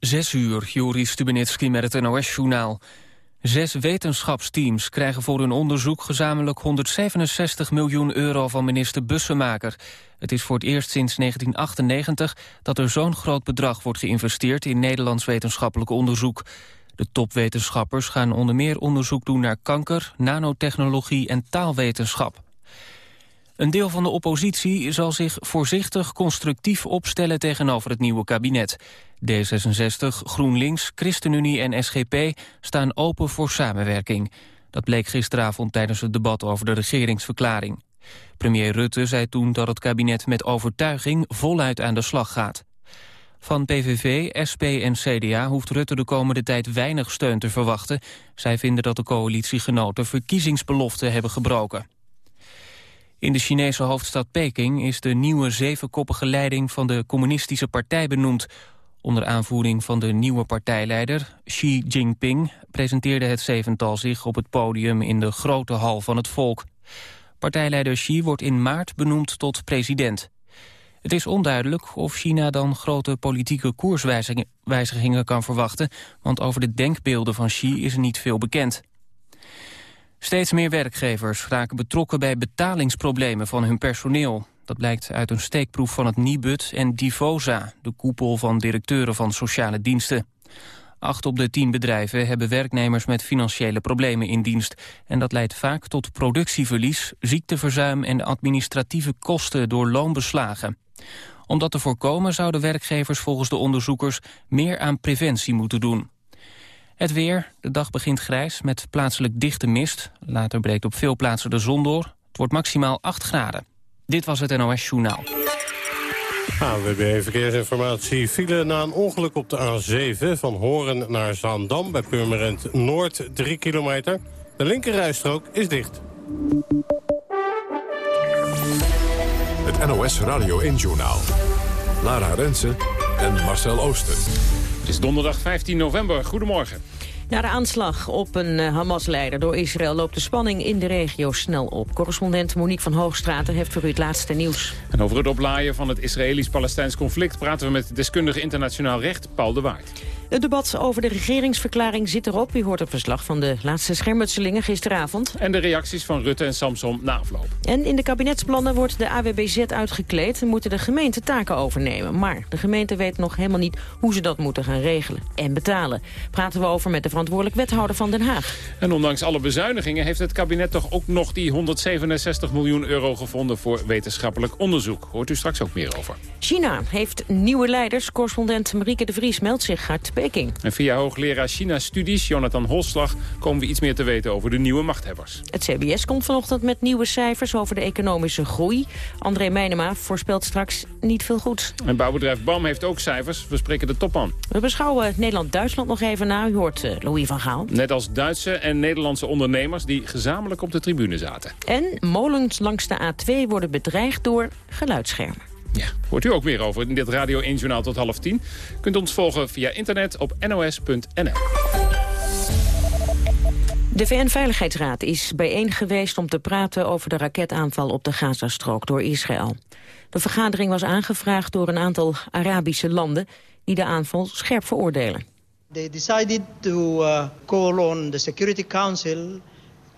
Zes uur, Joris Stubenitski met het NOS-journaal. Zes wetenschapsteams krijgen voor hun onderzoek gezamenlijk 167 miljoen euro van minister Bussemaker. Het is voor het eerst sinds 1998 dat er zo'n groot bedrag wordt geïnvesteerd in Nederlands wetenschappelijk onderzoek. De topwetenschappers gaan onder meer onderzoek doen naar kanker, nanotechnologie en taalwetenschap. Een deel van de oppositie zal zich voorzichtig constructief opstellen tegenover het nieuwe kabinet. D66, GroenLinks, ChristenUnie en SGP staan open voor samenwerking. Dat bleek gisteravond tijdens het debat over de regeringsverklaring. Premier Rutte zei toen dat het kabinet met overtuiging voluit aan de slag gaat. Van PVV, SP en CDA hoeft Rutte de komende tijd weinig steun te verwachten. Zij vinden dat de coalitiegenoten verkiezingsbeloften hebben gebroken. In de Chinese hoofdstad Peking is de nieuwe zevenkoppige leiding van de communistische partij benoemd. Onder aanvoering van de nieuwe partijleider, Xi Jinping, presenteerde het zevental zich op het podium in de grote hal van het volk. Partijleider Xi wordt in maart benoemd tot president. Het is onduidelijk of China dan grote politieke koerswijzigingen kan verwachten, want over de denkbeelden van Xi is er niet veel bekend. Steeds meer werkgevers raken betrokken bij betalingsproblemen van hun personeel. Dat blijkt uit een steekproef van het Nibud en Divosa, de koepel van directeuren van sociale diensten. Acht op de tien bedrijven hebben werknemers met financiële problemen in dienst. En dat leidt vaak tot productieverlies, ziekteverzuim en administratieve kosten door loonbeslagen. Om dat te voorkomen zouden werkgevers volgens de onderzoekers meer aan preventie moeten doen. Het weer, de dag begint grijs met plaatselijk dichte mist. Later breekt op veel plaatsen de zon door. Het wordt maximaal 8 graden. Dit was het NOS Journaal. AWB Verkeersinformatie file na een ongeluk op de A7... van Horen naar Zaandam bij Purmerend Noord, 3 kilometer. De linkerrijstrook is dicht. Het NOS Radio 1-journaal. Lara Rensen en Marcel Ooster. Het is donderdag 15 november. Goedemorgen. Na de aanslag op een eh, Hamas-leider door Israël loopt de spanning in de regio snel op. Correspondent Monique van Hoogstraten heeft voor u het laatste nieuws. En over het oplaaien van het Israëlisch-Palestijns conflict praten we met deskundige internationaal recht Paul de Waard. Het debat over de regeringsverklaring zit erop. U hoort het verslag van de laatste schermutselingen gisteravond. En de reacties van Rutte en Samson na afloop. En in de kabinetsplannen wordt de AWBZ uitgekleed... en moeten de gemeente taken overnemen. Maar de gemeente weet nog helemaal niet hoe ze dat moeten gaan regelen. En betalen. Praten we over met de verantwoordelijk wethouder van Den Haag. En ondanks alle bezuinigingen heeft het kabinet toch ook nog die 167 miljoen euro gevonden... voor wetenschappelijk onderzoek. Hoort u straks ook meer over. China heeft nieuwe leiders. Correspondent Marieke de Vries meldt zich uit Peking. En via hoogleraar China-studies Jonathan Holslag komen we iets meer te weten over de nieuwe machthebbers. Het CBS komt vanochtend met nieuwe cijfers over de economische groei. André Meijnema voorspelt straks niet veel goed. En bouwbedrijf BAM heeft ook cijfers. We spreken de top aan. We beschouwen Nederland-Duitsland nog even na. U hoort uh, Louis van Gaal. Net als Duitse en Nederlandse ondernemers die gezamenlijk op de tribune zaten. En molens langs de A2 worden bedreigd door geluidsschermen. Ja, hoort u ook meer over in dit Radio 1 Journaal tot half tien. Kunt ons volgen via internet op nos.nl. De VN-veiligheidsraad is bijeen geweest om te praten over de raketaanval op de Gazastrook door Israël. De vergadering was aangevraagd door een aantal Arabische landen die de aanval scherp veroordelen. They decided to uh, call on the Security Council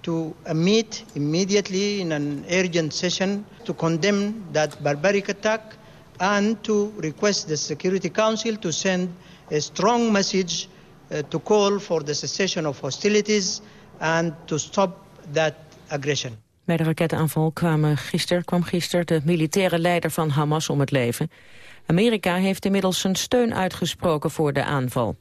to meet immediately in an urgent session to condemn that barbaric attack and to request the Security Council to send a strong message uh, to call for the cessation of hostilities and to stop that aggression. Bij de raketaanval kwam gisteren, kwam gisteren de militaire leider van Hamas om het leven. Amerika heeft inmiddels zijn steun uitgesproken voor de aanval.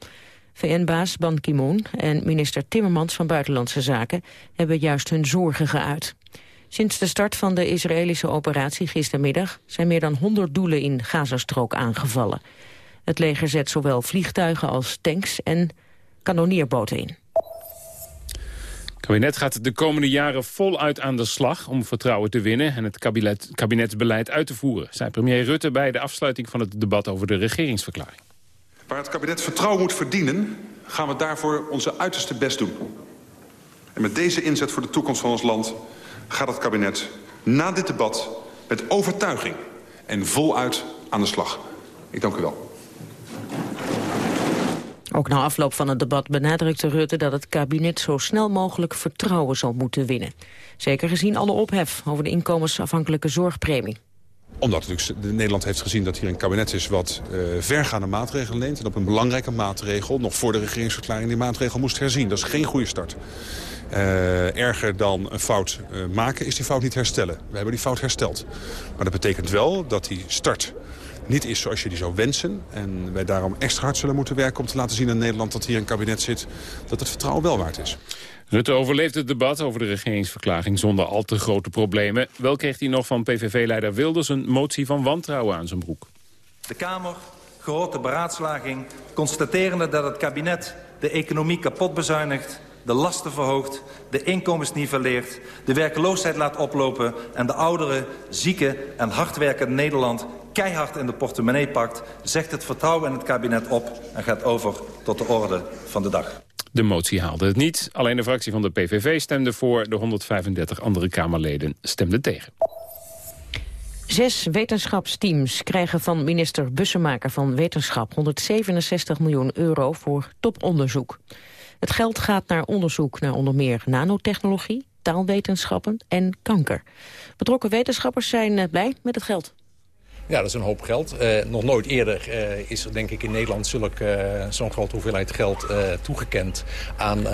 VN-baas Ban Ki-moon en minister Timmermans van Buitenlandse Zaken hebben juist hun zorgen geuit. Sinds de start van de Israëlische operatie gistermiddag zijn meer dan 100 doelen in Gazastrook aangevallen. Het leger zet zowel vliegtuigen als tanks en kanonierboten in. Het kabinet gaat de komende jaren voluit aan de slag om vertrouwen te winnen en het kabinet, kabinetsbeleid uit te voeren, zei premier Rutte bij de afsluiting van het debat over de regeringsverklaring. Waar het kabinet vertrouwen moet verdienen, gaan we daarvoor onze uiterste best doen. En met deze inzet voor de toekomst van ons land gaat het kabinet na dit debat met overtuiging en voluit aan de slag. Ik dank u wel. Ook na afloop van het debat benadrukte Rutte dat het kabinet zo snel mogelijk vertrouwen zal moeten winnen. Zeker gezien alle ophef over de inkomensafhankelijke zorgpremie omdat natuurlijk Nederland heeft gezien dat hier een kabinet is wat uh, vergaande maatregelen neemt. En op een belangrijke maatregel, nog voor de regeringsverklaring, die maatregel moest herzien. Dat is geen goede start. Uh, erger dan een fout uh, maken is die fout niet herstellen. We hebben die fout hersteld. Maar dat betekent wel dat die start niet is zoals je die zou wensen. En wij daarom extra hard zullen moeten werken om te laten zien in Nederland dat hier een kabinet zit dat het vertrouwen wel waard is. Rutte overleeft het debat over de regeringsverklaring zonder al te grote problemen. Wel kreeg hij nog van PVV-leider Wilders een motie van wantrouwen aan zijn broek. De Kamer, grote beraadslaging, constaterende dat het kabinet de economie kapot bezuinigt de lasten verhoogt, de inkomens niveleert, de werkeloosheid laat oplopen... en de ouderen, zieken en hardwerkende Nederland keihard in de portemonnee pakt... zegt het vertrouwen in het kabinet op en gaat over tot de orde van de dag. De motie haalde het niet. Alleen de fractie van de PVV stemde voor. De 135 andere Kamerleden stemden tegen. Zes wetenschapsteams krijgen van minister Bussemaker van Wetenschap 167 miljoen euro voor toponderzoek. Het geld gaat naar onderzoek naar onder meer nanotechnologie, taalwetenschappen en kanker. Betrokken wetenschappers zijn eh, blij met het geld. Ja, dat is een hoop geld. Uh, nog nooit eerder uh, is er denk ik in Nederland uh, zo'n grote hoeveelheid geld toegekend aan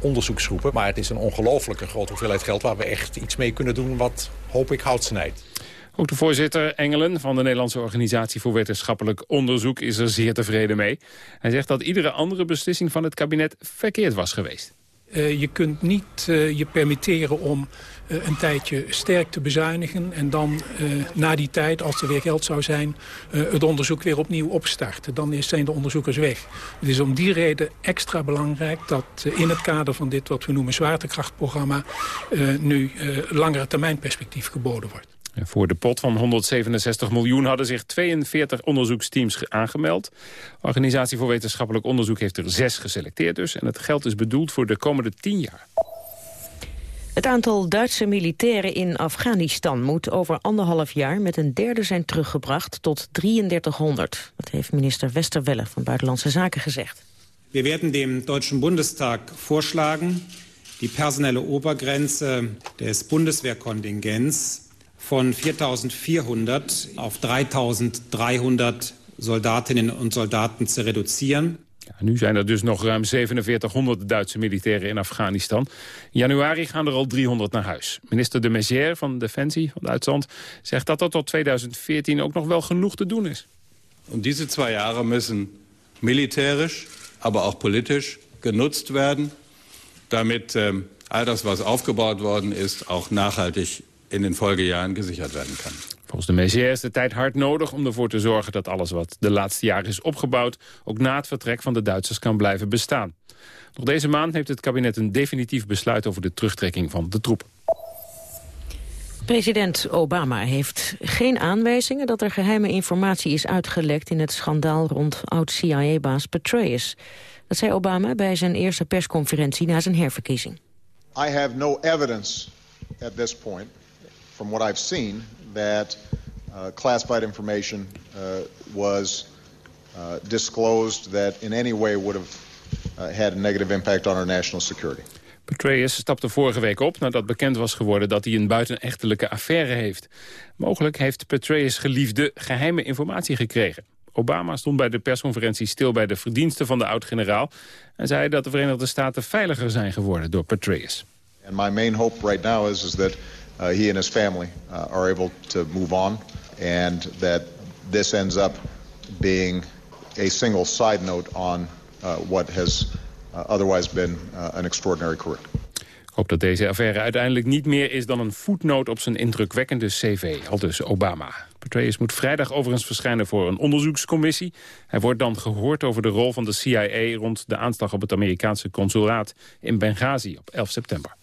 onderzoeksgroepen. Maar het is een ongelofelijke grote hoeveelheid geld waar we echt iets mee kunnen doen wat hoop ik hout snijdt. Ook de voorzitter Engelen van de Nederlandse Organisatie voor Wetenschappelijk Onderzoek is er zeer tevreden mee. Hij zegt dat iedere andere beslissing van het kabinet verkeerd was geweest. Uh, je kunt niet uh, je permitteren om een tijdje sterk te bezuinigen... en dan na die tijd, als er weer geld zou zijn... het onderzoek weer opnieuw opstarten. Dan zijn de onderzoekers weg. Het is om die reden extra belangrijk dat in het kader van dit... wat we noemen zwaartekrachtprogramma... nu langere termijn perspectief geboden wordt. Voor de pot van 167 miljoen hadden zich 42 onderzoeksteams aangemeld. De Organisatie voor Wetenschappelijk Onderzoek heeft er zes geselecteerd dus. En het geld is bedoeld voor de komende tien jaar. Het aantal Duitse militairen in Afghanistan moet over anderhalf jaar met een derde zijn teruggebracht tot 3300. Dat heeft minister Westerwelle van Buitenlandse Zaken gezegd. We werden dem Deutschen Bundestag voorschlagen die personelle Obergrenze des Bundeswehrkontingents von 4.400 auf 3.300 Soldatinnen und Soldaten zu reduzieren. Nu zijn er dus nog ruim 4700 Duitse militairen in Afghanistan. In januari gaan er al 300 naar huis. Minister de Maizière van Defensie van Duitsland zegt dat er tot 2014 ook nog wel genoeg te doen is. Und diese zwei Jahre müssen militärisch, aber auch politisch genutzt werden, damit ähm, all das, was aufgebaut worden ist, auch nachhaltig in den Folgejaren gesichert werden kan. Volgens de Maizière is de tijd hard nodig om ervoor te zorgen dat alles wat de laatste jaren is opgebouwd ook na het vertrek van de Duitsers kan blijven bestaan. Nog deze maand heeft het kabinet een definitief besluit over de terugtrekking van de troepen. President Obama heeft geen aanwijzingen dat er geheime informatie is uitgelekt in het schandaal rond oud-CIA-baas Petraeus. Dat zei Obama bij zijn eerste persconferentie na zijn herverkiezing. I have no evidence at this point from what I've seen, that uh, classified information uh, was uh, disclosed that in any way would have had a negative impact on our national security. Petraeus stapte vorige week op nadat bekend was geworden dat hij een buitenechtelijke affaire heeft. Mogelijk heeft Petraeus geliefde geheime informatie gekregen. Obama stond bij de persconferentie stil bij de verdiensten van de oud-generaal... en zei dat de Verenigde Staten veiliger zijn geworden door Petraeus. And my main hope right now is, is that uh, he and his family uh, are able to move on and that this ends up being a single side note on uh, what has uh, otherwise been uh, an extraordinary career. Ik hoop dat deze affaire uiteindelijk niet meer is dan een voetnoot op zijn indrukwekkende cv, al dus Obama. Petraeus moet vrijdag overigens verschijnen voor een onderzoekscommissie. Hij wordt dan gehoord over de rol van de CIA rond de aanslag op het Amerikaanse consulaat in Benghazi op 11 september.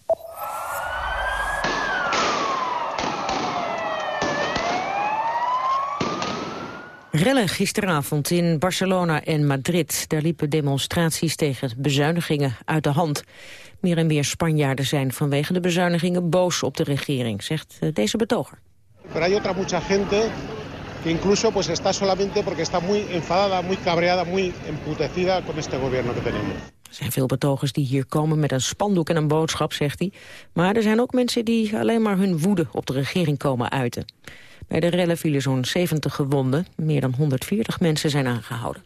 Rellen gisteravond in Barcelona en Madrid. Daar liepen demonstraties tegen bezuinigingen uit de hand. Meer en meer Spanjaarden zijn vanwege de bezuinigingen boos op de regering, zegt eh, deze betoger. Er hay otra mucha gente que incluso pues está solamente porque está muy enfadada, muy cabreada, muy emputecida con este gobierno que tenemos. Er zijn veel betogers die hier komen met een spandoek en een boodschap, zegt hij. Maar er zijn ook mensen die alleen maar hun woede op de regering komen uiten. Bij de rellen vielen zo'n 70 gewonden. Meer dan 140 mensen zijn aangehouden.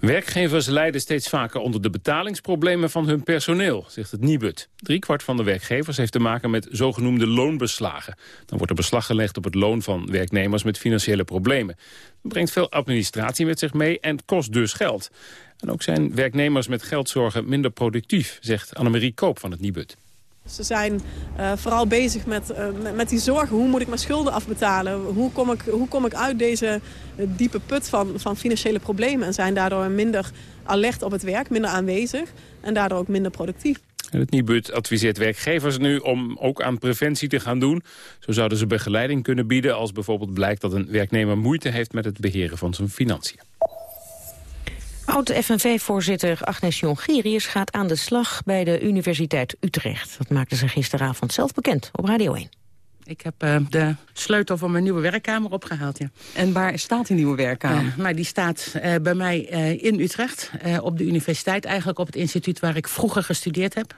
Werkgevers lijden steeds vaker onder de betalingsproblemen van hun personeel, zegt het Nibud. Driekwart van de werkgevers heeft te maken met zogenoemde loonbeslagen. Dan wordt er beslag gelegd op het loon van werknemers met financiële problemen. Dat brengt veel administratie met zich mee en kost dus geld. En ook zijn werknemers met geldzorgen minder productief, zegt Annemarie Koop van het Nibud. Ze zijn uh, vooral bezig met, uh, met, met, die zorgen. Hoe moet ik mijn schulden afbetalen? Hoe kom ik, hoe kom ik uit deze uh, diepe put van, van financiële problemen? En zijn daardoor minder alert op het werk, minder aanwezig. En daardoor ook minder productief. Het Nibud adviseert werkgevers nu om ook aan preventie te gaan doen. Zo zouden ze begeleiding kunnen bieden als bijvoorbeeld blijkt dat een werknemer moeite heeft met het beheren van zijn financiën. Oud-FNV-voorzitter Agnes Jongerius gaat aan de slag bij de Universiteit Utrecht. Dat maakte ze gisteravond zelf bekend op Radio 1. Ik heb uh, de sleutel van mijn nieuwe werkkamer opgehaald, ja. En waar staat die nieuwe werkkamer? Uh, maar die staat uh, bij mij in Utrecht, op de universiteit. Eigenlijk op het instituut waar ik vroeger gestudeerd heb.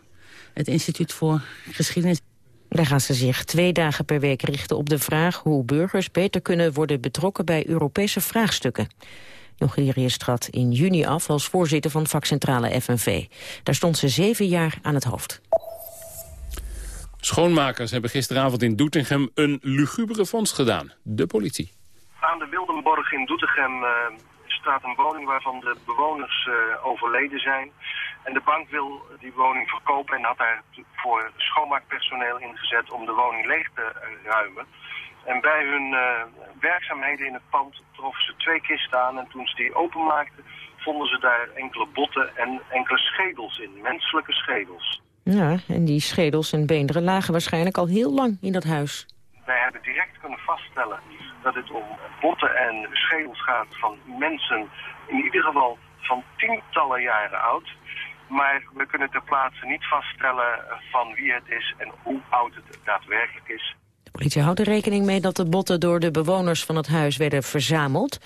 Het instituut voor geschiedenis. Daar gaan ze zich twee dagen per week richten op de vraag... hoe burgers beter kunnen worden betrokken bij Europese vraagstukken. Jongerius trad in juni af als voorzitter van vakcentrale FNV. Daar stond ze zeven jaar aan het hoofd. Schoonmakers hebben gisteravond in Doetinchem een lugubere vondst gedaan. De politie. Aan de Wildenborg in Doetinchem uh, staat een woning waarvan de bewoners uh, overleden zijn. En de bank wil die woning verkopen en had daar voor schoonmaakpersoneel ingezet om de woning leeg te ruimen. En bij hun uh, werkzaamheden in het pand troffen ze twee kisten aan. En toen ze die openmaakten, vonden ze daar enkele botten en enkele schedels in. Menselijke schedels. Ja, en die schedels en beenderen lagen waarschijnlijk al heel lang in dat huis. Wij hebben direct kunnen vaststellen dat het om botten en schedels gaat van mensen... in ieder geval van tientallen jaren oud. Maar we kunnen ter plaatse niet vaststellen van wie het is en hoe oud het daadwerkelijk is. Politie houdt er rekening mee dat de botten door de bewoners van het huis werden verzameld.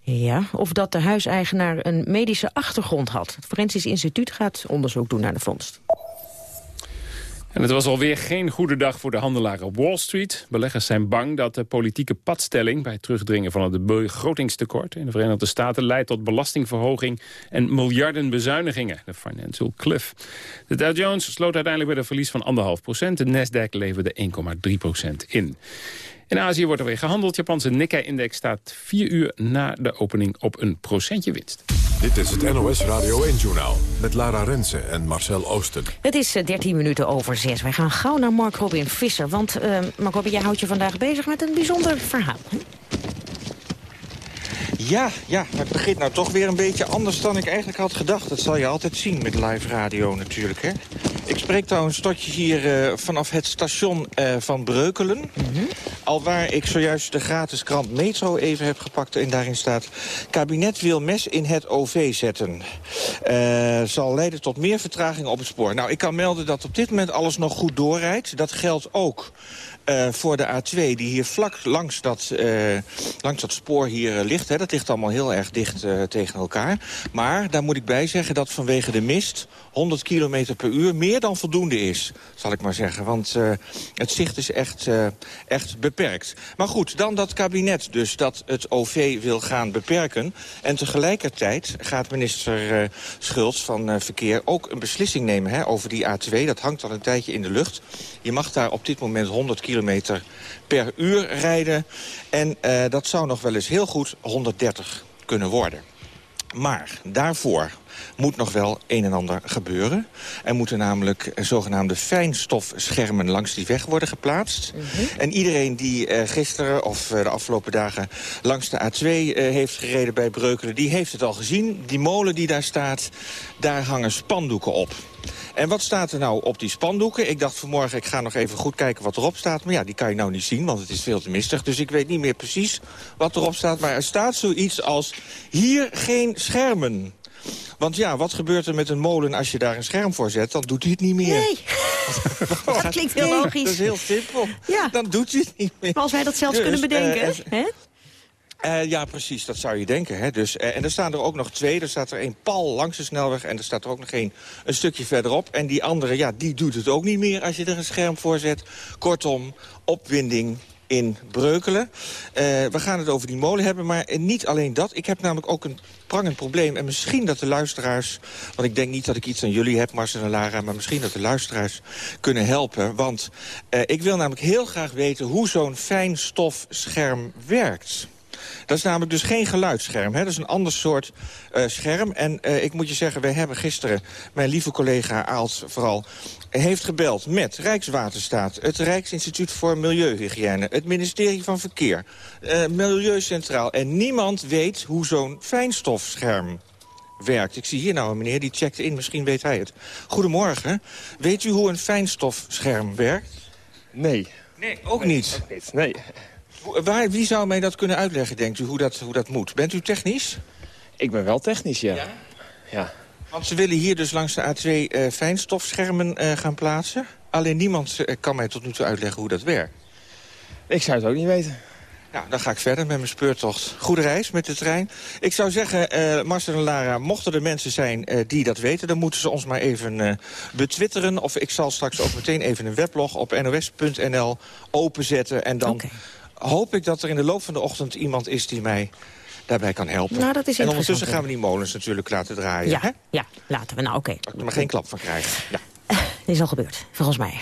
Ja, of dat de huiseigenaar een medische achtergrond had. Het Forensisch Instituut gaat onderzoek doen naar de vondst. En het was alweer geen goede dag voor de handelaren op Wall Street. Beleggers zijn bang dat de politieke padstelling... bij het terugdringen van het begrotingstekort in de Verenigde Staten... leidt tot belastingverhoging en miljarden bezuinigingen. De financial cliff. De Dow Jones sloot uiteindelijk met een verlies van 1,5 procent. De Nasdaq leverde 1,3 procent in. In Azië wordt er weer gehandeld. Japanse Nikkei-index staat vier uur na de opening op een procentje winst. Dit is het NOS Radio 1-journaal met Lara Rensen en Marcel Oosten. Het is 13 minuten over 6. Wij gaan gauw naar Mark Robin Visser. Want uh, Mark Robin, jij houdt je vandaag bezig met een bijzonder verhaal. Ja, ja, het begint nou toch weer een beetje anders dan ik eigenlijk had gedacht. Dat zal je altijd zien met live radio natuurlijk, hè. Ik spreek trouwens tot je hier uh, vanaf het station uh, van Breukelen. Mm -hmm. Al waar ik zojuist de gratis krant Metro even heb gepakt... en daarin staat... kabinet wil mes in het OV zetten. Uh, zal leiden tot meer vertraging op het spoor. Nou, ik kan melden dat op dit moment alles nog goed doorrijdt. Dat geldt ook uh, voor de A2, die hier vlak langs dat, uh, langs dat spoor hier uh, ligt. Hè. Dat ligt allemaal heel erg dicht tegen elkaar. Maar daar moet ik bij zeggen dat vanwege de mist 100 km per uur meer dan voldoende is, zal ik maar zeggen. Want het zicht is echt, echt beperkt. Maar goed, dan dat kabinet dus dat het OV wil gaan beperken. En tegelijkertijd gaat minister Schultz van Verkeer ook een beslissing nemen hè, over die A2. Dat hangt al een tijdje in de lucht. Je mag daar op dit moment 100 km per uur rijden. En uh, dat zou nog wel eens heel goed 130 kunnen worden. Maar daarvoor moet nog wel een en ander gebeuren. Er moeten namelijk zogenaamde fijnstofschermen langs die weg worden geplaatst. Mm -hmm. En iedereen die uh, gisteren of uh, de afgelopen dagen langs de A2 uh, heeft gereden bij Breukelen... die heeft het al gezien. Die molen die daar staat, daar hangen spandoeken op. En wat staat er nou op die spandoeken? Ik dacht vanmorgen, ik ga nog even goed kijken wat erop staat. Maar ja, die kan je nou niet zien, want het is veel te mistig. Dus ik weet niet meer precies wat erop staat. Maar er staat zoiets als, hier geen schermen. Want ja, wat gebeurt er met een molen als je daar een scherm voor zet? Dan doet hij het niet meer. Nee. Dat klinkt heel Nee, logisch. Dat is heel simpel. Ja. Dan doet je het niet meer. Maar als wij dat zelfs Dus, kunnen bedenken, eh, hè? Eh, ja, precies, dat zou je denken. Hè? Dus, eh, en er staan er ook nog twee. Er staat er één pal langs de snelweg en er staat er ook nog één een stukje verderop. En die andere, ja, die doet het ook niet meer als je er een scherm voor zet. Kortom, opwinding in Breukelen. Eh, we gaan het over die molen hebben, maar eh, niet alleen dat. Ik heb namelijk ook een prangend probleem. En misschien dat de luisteraars... want ik denk niet dat ik iets aan jullie heb, Marcel en Lara... maar misschien dat de luisteraars kunnen helpen. Want eh, ik wil namelijk heel graag weten hoe zo'n fijnstofscherm werkt. Dat is namelijk dus geen geluidsscherm. Hè? Dat is een ander soort eh, scherm. En eh, ik moet je zeggen, wij hebben gisteren... mijn lieve collega Aalt vooral... heeft gebeld met Rijkswaterstaat... het Rijksinstituut voor Milieuhygiëne... het ministerie van Verkeer... eh, Milieucentraal. En niemand weet hoe zo'n fijnstofscherm werkt. Ik zie hier nou een meneer, die checkt in. Misschien weet hij het. Goedemorgen. Weet u hoe een fijnstofscherm werkt? Nee. Nee, ook niet? Ook niet, nee. Waar, wie zou mij dat kunnen uitleggen, denkt u, hoe dat, hoe dat moet? Bent u technisch? Ik ben wel technisch, ja. Ja. Want ze willen hier dus langs de A2 eh, fijnstofschermen eh, gaan plaatsen. Alleen niemand eh, kan mij tot nu toe uitleggen hoe dat werkt. Ik zou het ook niet weten. Nou, dan ga ik verder met mijn speurtocht. Goede reis met de trein. Ik zou zeggen, eh Marcel en Lara, mochten er mensen zijn eh, die dat weten... dan moeten ze ons maar even eh, betwitteren. Of ik zal straks ook meteen even een weblog op nos.nl openzetten. En dan hoop ik dat er in de loop van de ochtend iemand is die mij daarbij kan helpen. Nou, dat is en ondertussen gaan we die molens natuurlijk laten draaien. Ja, Hè? ja, laten we. Nou, oké. Dat ik er maar geen klap van krijgen. Ja. Dit is al gebeurd, volgens mij.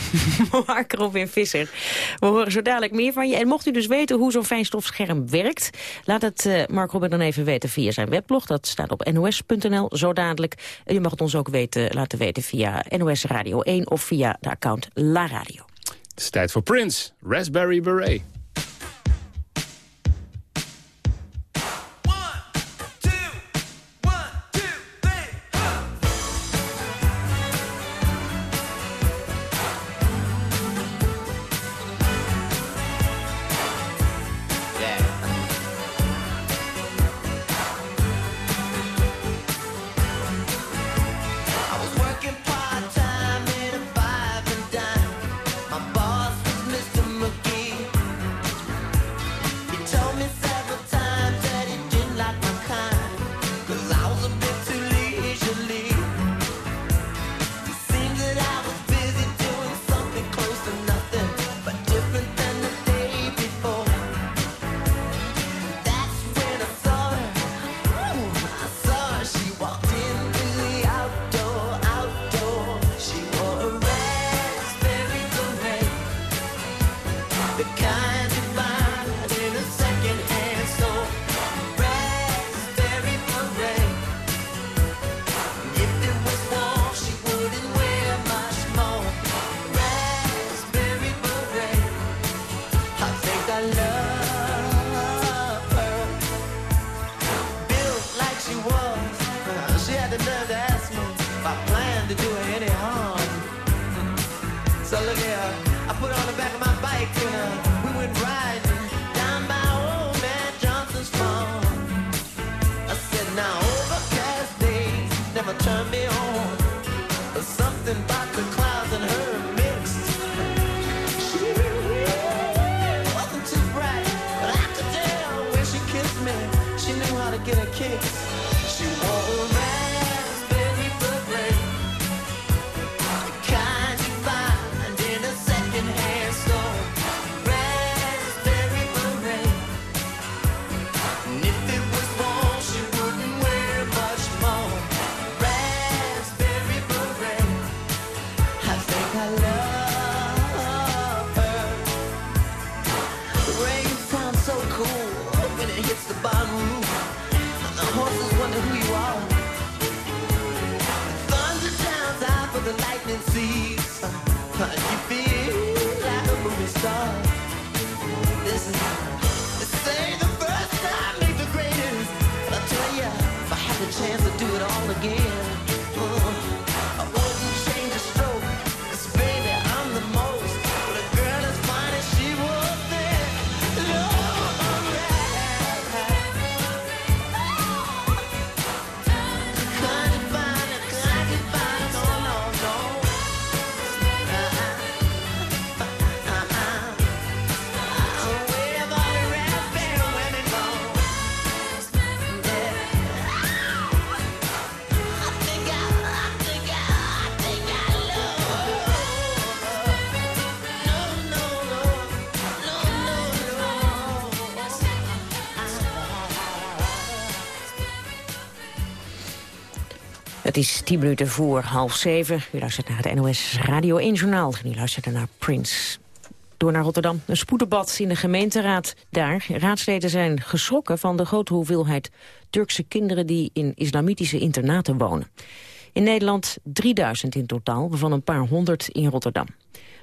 Mark Robin Visser. We horen zo dadelijk meer van je. En mocht u dus weten hoe zo'n fijnstofscherm werkt... laat het eh, Mark Robin dan even weten via zijn weblog. Dat staat op nos.nl, zo dadelijk. U mag het ons ook weten, laten weten via NOS Radio 1... of via de account La Radio. Het tijd voor Prince, Raspberry Beret. Get a kick. She wore for the tien minuten voor half zeven. U luistert naar het NOS Radio 1 Journaal. En u luistert naar Prince. Door naar Rotterdam. Een spoeddebat in de gemeenteraad daar. Raadsleden zijn geschrokken van de grote hoeveelheid Turkse kinderen... die in islamitische internaten wonen. In Nederland 3000 in totaal, waarvan een paar honderd in Rotterdam.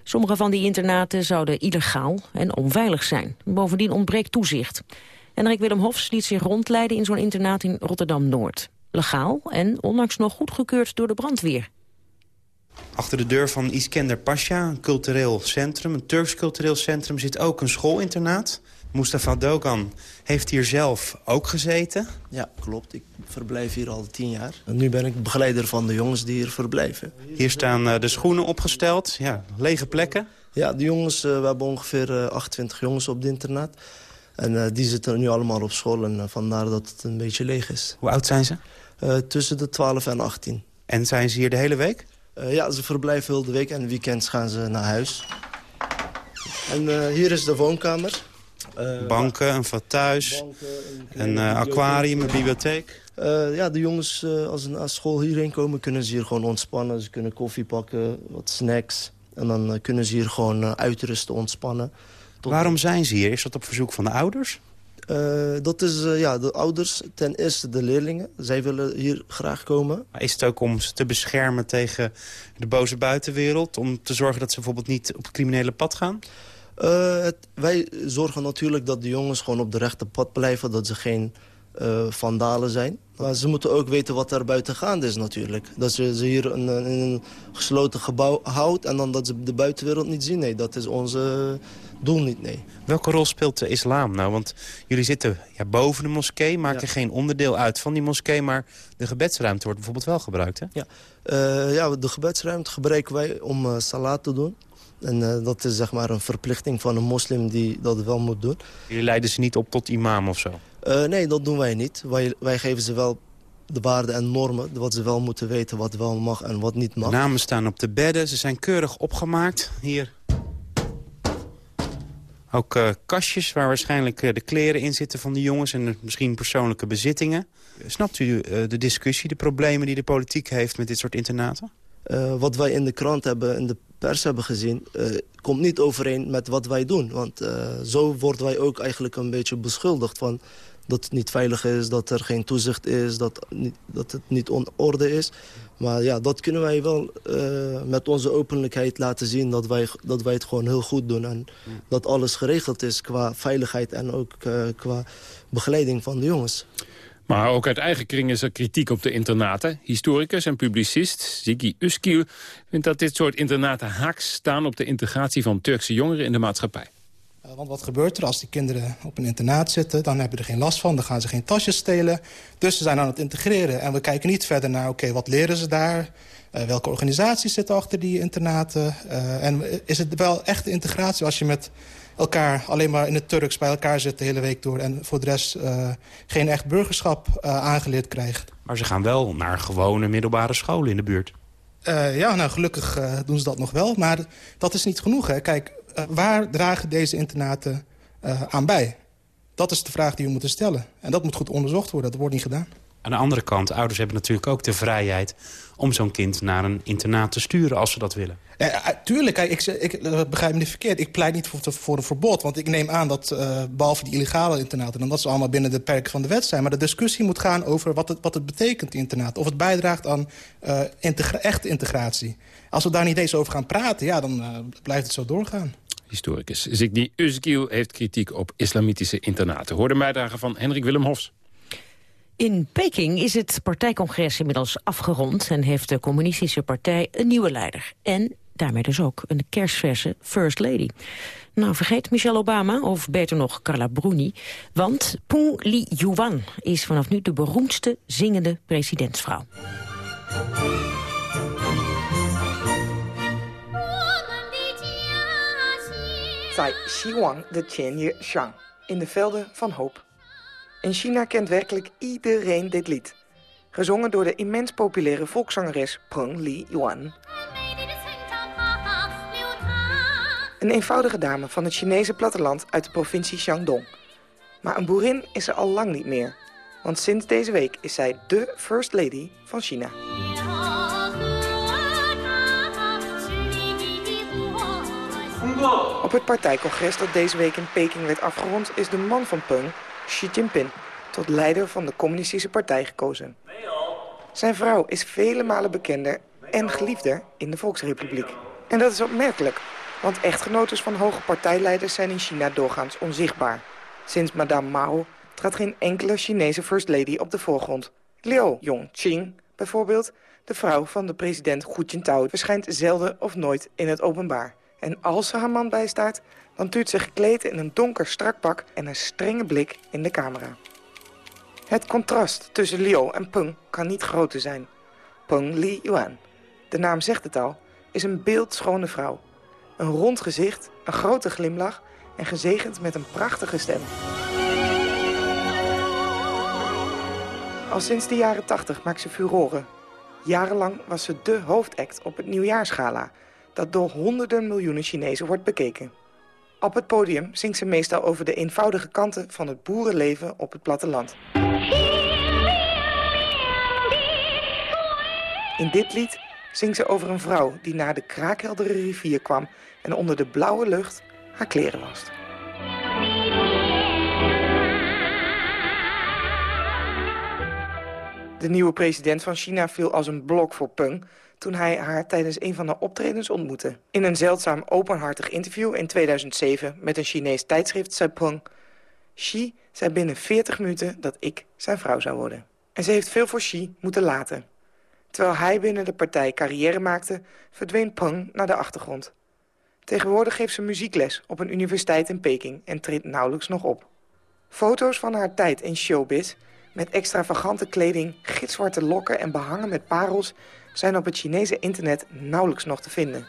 Sommige van die internaten zouden illegaal en onveilig zijn. Bovendien ontbreekt toezicht. Henrik Willem Hofs liet zich rondleiden in zo'n internaat in Rotterdam-Noord. Legaal en ondanks nog goedgekeurd door de brandweer. Achter de deur van Iskender Pasha, een cultureel centrum, een Turks cultureel centrum, zit ook een schoolinternaat. Mustafa Dogan heeft hier zelf ook gezeten. Ja, klopt. Ik verblijf hier al tien jaar. En nu ben ik begeleider van de jongens die hier verblijven. Hier staan uh, de schoenen opgesteld, ja, lege plekken. Ja, de jongens, uh, we hebben ongeveer uh, 28 jongens op het internaat. En uh, die zitten nu allemaal op school en uh, vandaar dat het een beetje leeg is. Hoe oud zijn ze? Uh, tussen de 12 en 18. En zijn ze hier de hele week? ja, ze verblijven heel de week en weekends gaan ze naar huis. En hier is de woonkamer. Banken, een fathuis, een, een aquarium, een bibliotheek. ja, de jongens als ze naar school hierheen komen kunnen ze hier gewoon ontspannen. Ze kunnen koffie pakken, wat snacks. En dan kunnen ze hier gewoon uitrusten, ontspannen. Tot... Waarom zijn ze hier? Is dat op verzoek van de ouders? Uh, dat is uh, ja, de ouders, ten eerste de leerlingen. Zij willen hier graag komen. Maar is het ook om ze te beschermen tegen de boze buitenwereld? Om te zorgen dat ze bijvoorbeeld niet op het criminele pad gaan? Uh, het, wij zorgen natuurlijk dat de jongens gewoon op de rechte pad blijven. Dat ze geen vandalen zijn. Maar ze moeten ook weten wat er buiten gaande is natuurlijk. Dat ze, ze hier in, in een gesloten gebouw houdt en dan dat ze de buitenwereld niet zien. Nee, dat is onze doel niet, nee. Welke rol speelt de islam nou? Want jullie zitten ja, boven de moskee, maken ja. geen onderdeel uit van die moskee... maar de gebedsruimte wordt bijvoorbeeld wel gebruikt, hè? Ja, uh, ja de gebedsruimte gebruiken wij om uh, salat te doen. En uh, dat is zeg maar een verplichting van een moslim die dat wel moet doen. Jullie leiden ze niet op tot imam of zo? Nee, dat doen wij niet. Wij, wij geven ze wel de waarden en normen, wat ze wel moeten weten, wat wel mag en wat niet mag. De namen staan op de bedden, ze zijn keurig opgemaakt. Hier ook uh, kastjes waar waarschijnlijk uh, de kleren in zitten van de jongens... en misschien persoonlijke bezittingen. Snapt u uh, de discussie, de problemen die de politiek heeft met dit soort internaten? wat wij in de krant hebben, in de pers hebben gezien... komt niet overeen met wat wij doen. Want zo worden wij ook eigenlijk een beetje beschuldigd van dat het niet veilig is, dat er geen toezicht is, dat, niet, dat het niet on orde is. Maar ja, dat kunnen wij wel uh, met onze openlijkheid laten zien... Dat wij, dat wij het gewoon heel goed doen. En dat alles geregeld is qua veiligheid en ook uh, qua begeleiding van de jongens. Maar ook uit eigen kring is er kritiek op de internaten. Historicus en publicist Ziggy Uskiel vindt dat dit soort internaten haaks staan... op de integratie van Turkse jongeren in de maatschappij. Uh, want wat gebeurt er als die kinderen op een internaat zitten? Dan hebben ze er geen last van, dan gaan ze geen tasjes stelen. Dus ze zijn aan het integreren. En we kijken niet verder naar, oké, okay, wat leren ze daar? Uh, welke organisaties zitten achter die internaten? Uh, en is het wel echte integratie als je met elkaar alleen maar in het Turks bij elkaar zit de hele week door... en voor de rest geen echt burgerschap aangeleerd krijgt? Maar ze gaan wel naar gewone middelbare scholen in de buurt. ja, nou gelukkig doen ze dat nog wel. Maar dat is niet genoeg, hè. Kijk, waar dragen deze internaten uh, aan bij? Dat is de vraag die we moeten stellen. En dat moet goed onderzocht worden. Dat wordt niet gedaan. Aan de andere kant, ouders hebben natuurlijk ook de vrijheid... om zo'n kind naar een internaat te sturen als ze dat willen. Ja, tuurlijk, kijk, ik, ik, ik begrijp me niet verkeerd. Ik pleit niet voor, voor een verbod. Want ik neem aan dat, uh, behalve die illegale internaten... dan dat ze allemaal binnen de perken van de wet zijn. Maar de discussie moet gaan over wat het, wat het betekent, internaat. Of het bijdraagt aan uh, integra echte integratie. Als we daar niet eens over gaan praten, ja, dan uh, blijft het zo doorgaan. Historicus Zigny Özgil heeft kritiek op islamitische internaten. Hoor de bijdrage van Hendrik Willem Hofs. In Peking is het partijcongres inmiddels afgerond... en heeft de communistische partij een nieuwe leider. En daarmee dus ook een kerstverse First Lady. Nou, vergeet Michelle Obama, of beter nog Carla Bruni... want Peng Li Yuan is vanaf nu de beroemdste zingende presidentsvrouw. 在希望的田野上, in de velden van hoop. In China kent werkelijk iedereen dit lied. Gezongen door de immens populaire volkszangeres Peng Li Yuan. Een eenvoudige dame van het Chinese platteland uit de provincie Shandong. Maar een boerin is ze al lang niet meer. Want sinds deze week is zij de First Lady van China. Op het partijcongres dat deze week in Peking werd afgerond... is de man van Peng, Xi Jinping, tot leider van de communistische partij gekozen. Zijn vrouw is vele malen bekender en geliefder in de Volksrepubliek. En dat is opmerkelijk, want echtgenotes van hoge partijleiders zijn in China doorgaans onzichtbaar. Sinds Madame Mao trad geen enkele Chinese First Lady op de voorgrond. Liu Yongqing, bijvoorbeeld, de vrouw van de president Hu Jintao... verschijnt zelden of nooit in het openbaar. En als ze haar man bijstaat, dan tuurt ze gekleed in een donker strak pak... en een strenge blik in de camera. Het contrast tussen Liu en Peng kan niet groter zijn. Peng Li Yuan, de naam zegt het al, is een beeldschone vrouw. Een rond gezicht, een grote glimlach en gezegend met een prachtige stem. Al sinds de jaren 80 maakt ze furoren. Jarenlang was ze dé hoofdact op het nieuwjaarsgala... dat door honderden miljoenen Chinezen wordt bekeken. Op het podium zingt ze meestal over de eenvoudige kanten van het boerenleven op het platteland. In dit lied zingt ze over een vrouw die naar de kraakheldere rivier kwam... en onder de blauwe lucht haar kleren wast. De nieuwe president van China viel als een blok voor Peng... toen hij haar tijdens een van de optredens ontmoette. In een zeldzaam openhartig interview in 2007 met een Chinees tijdschrift zei Peng... Xi zei binnen 40 minuten dat ik zijn vrouw zou worden. En ze heeft veel voor Xi moeten laten. Terwijl hij binnen de partij carrière maakte, verdween Peng naar de achtergrond. Tegenwoordig geeft ze muziekles op een universiteit in Peking en treedt nauwelijks nog op. Foto's van haar tijd in showbiz, met extravagante kleding, gitzwarte lokken en behangen met parels, zijn op het Chinese internet nauwelijks nog te vinden.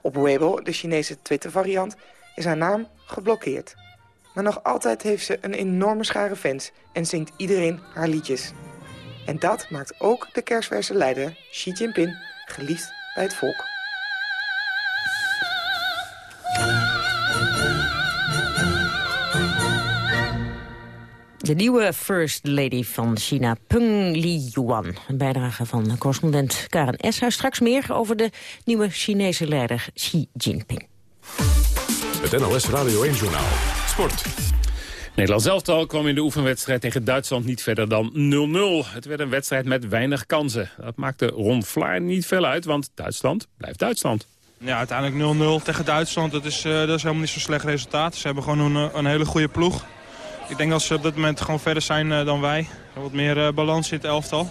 Op Weibo, de Chinese Twitter-variant, is haar naam geblokkeerd. Maar nog altijd heeft ze een enorme schare fans en zingt iedereen haar liedjes. En dat maakt ook de kerstverse leider Xi Jinping geliefd bij het volk. De nieuwe First Lady van China, Peng Liyuan. Een bijdrage van correspondent Karen Eshuis. Straks meer over de nieuwe Chinese leider Xi Jinping. Het NOS Radio 1-journaal. Sport. Nederland elftal kwam in de oefenwedstrijd tegen Duitsland niet verder dan 0-0. Het werd een wedstrijd met weinig kansen. Dat maakte Ron Vlaar niet veel uit, want Duitsland blijft Duitsland. Ja, uiteindelijk 0-0 tegen Duitsland. Dat is, uh, dat is helemaal niet zo'n slecht resultaat. Ze hebben gewoon een, een hele goede ploeg. Ik denk dat ze op dit moment gewoon verder zijn uh, dan wij. Er wat meer uh, balans in het elftal.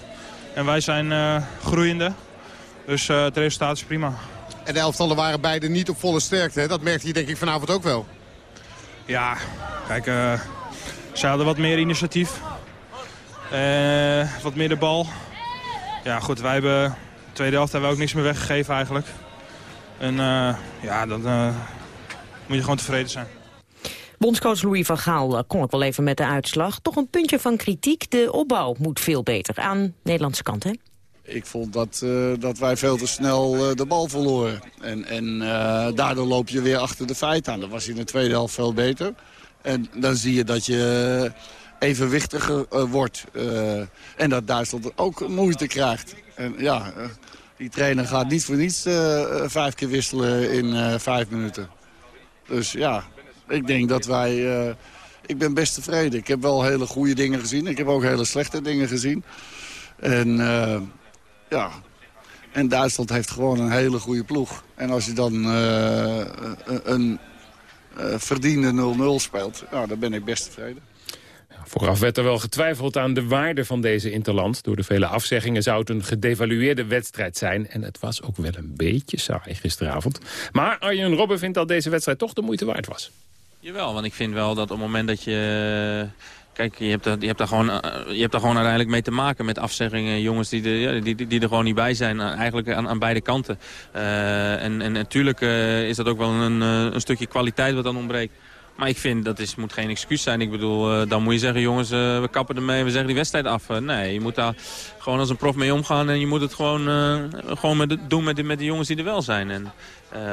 En wij zijn groeiende. Dus het resultaat is prima. En de elftallen waren beide niet op volle sterkte. Hè? Dat merkte je denk ik vanavond ook wel. Ja, kijk, ze hadden wat meer initiatief. wat meer de bal. Ja goed, wij hebben de tweede helft hebben we ook niks meer weggegeven eigenlijk. En ja, dan moet je gewoon tevreden zijn. Bondscoach Louis van Gaal kon ik wel even met de uitslag. Toch een puntje van kritiek. De opbouw moet veel beter aan de Nederlandse kant, hè? Ik vond dat, uh, dat wij veel te snel uh, de bal verloren. En, en daardoor loop je weer achter de feiten aan. Dat was in de tweede helft veel beter. En dan zie je dat je evenwichtiger wordt. en dat Duitsland ook moeite krijgt. En ja, die trainer gaat niet voor niets vijf keer wisselen in vijf minuten. Dus ja, ik denk dat wij... Uh, ik ben best tevreden. Ik heb wel hele goede dingen gezien. Ik heb ook hele slechte dingen gezien. En uh, ja... En Duitsland heeft gewoon een hele goede ploeg. En als je dan uh, een verdiende 0-0 speelt... Dan ben ik best tevreden. Vooraf werd er wel getwijfeld aan de waarde van deze interland. Door de vele afzeggingen zou het een gedevalueerde wedstrijd zijn. En het was ook wel een beetje saai gisteravond. Maar Arjen Robben vindt dat deze wedstrijd toch de moeite waard was. Jawel, want ik vind wel dat op het moment dat je... Kijk, je hebt, er, je, hebt daar gewoon, je hebt daar gewoon uiteindelijk mee te maken met afzeggingen. Jongens die, er, die, die, die er gewoon niet bij zijn, eigenlijk aan, aan beide kanten. En, en natuurlijk is dat ook wel een, een stukje kwaliteit wat dan ontbreekt. Maar ik vind, dat is, moet geen excuus zijn. Ik bedoel, dan moet je zeggen, jongens, we kappen ermee we zeggen die wedstrijd af. Nee, je moet daar gewoon als een prof mee omgaan. En je moet het gewoon, gewoon met, doen met, met de jongens die er wel zijn. En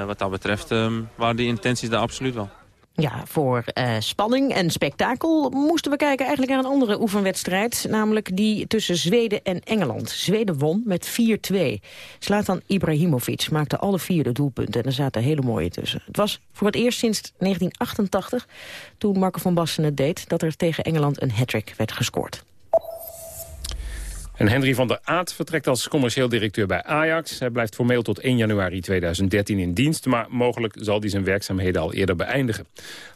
wat dat betreft waren die intenties daar absoluut wel. Ja, voor eh, spanning en spektakel moesten we kijken eigenlijk naar een andere oefenwedstrijd. Namelijk die tussen Zweden en Engeland. Zweden won met 4-2. Zlatan Ibrahimovic maakte alle vier de doelpunten en er zaten hele mooie tussen. Het was voor het eerst sinds 1988, toen Marco van Basten het deed... dat er tegen Engeland een hat werd gescoord. En Henry van der Aat vertrekt als commercieel directeur bij Ajax. Hij blijft formeel tot 1 januari 2013 in dienst... maar mogelijk zal hij zijn werkzaamheden al eerder beëindigen.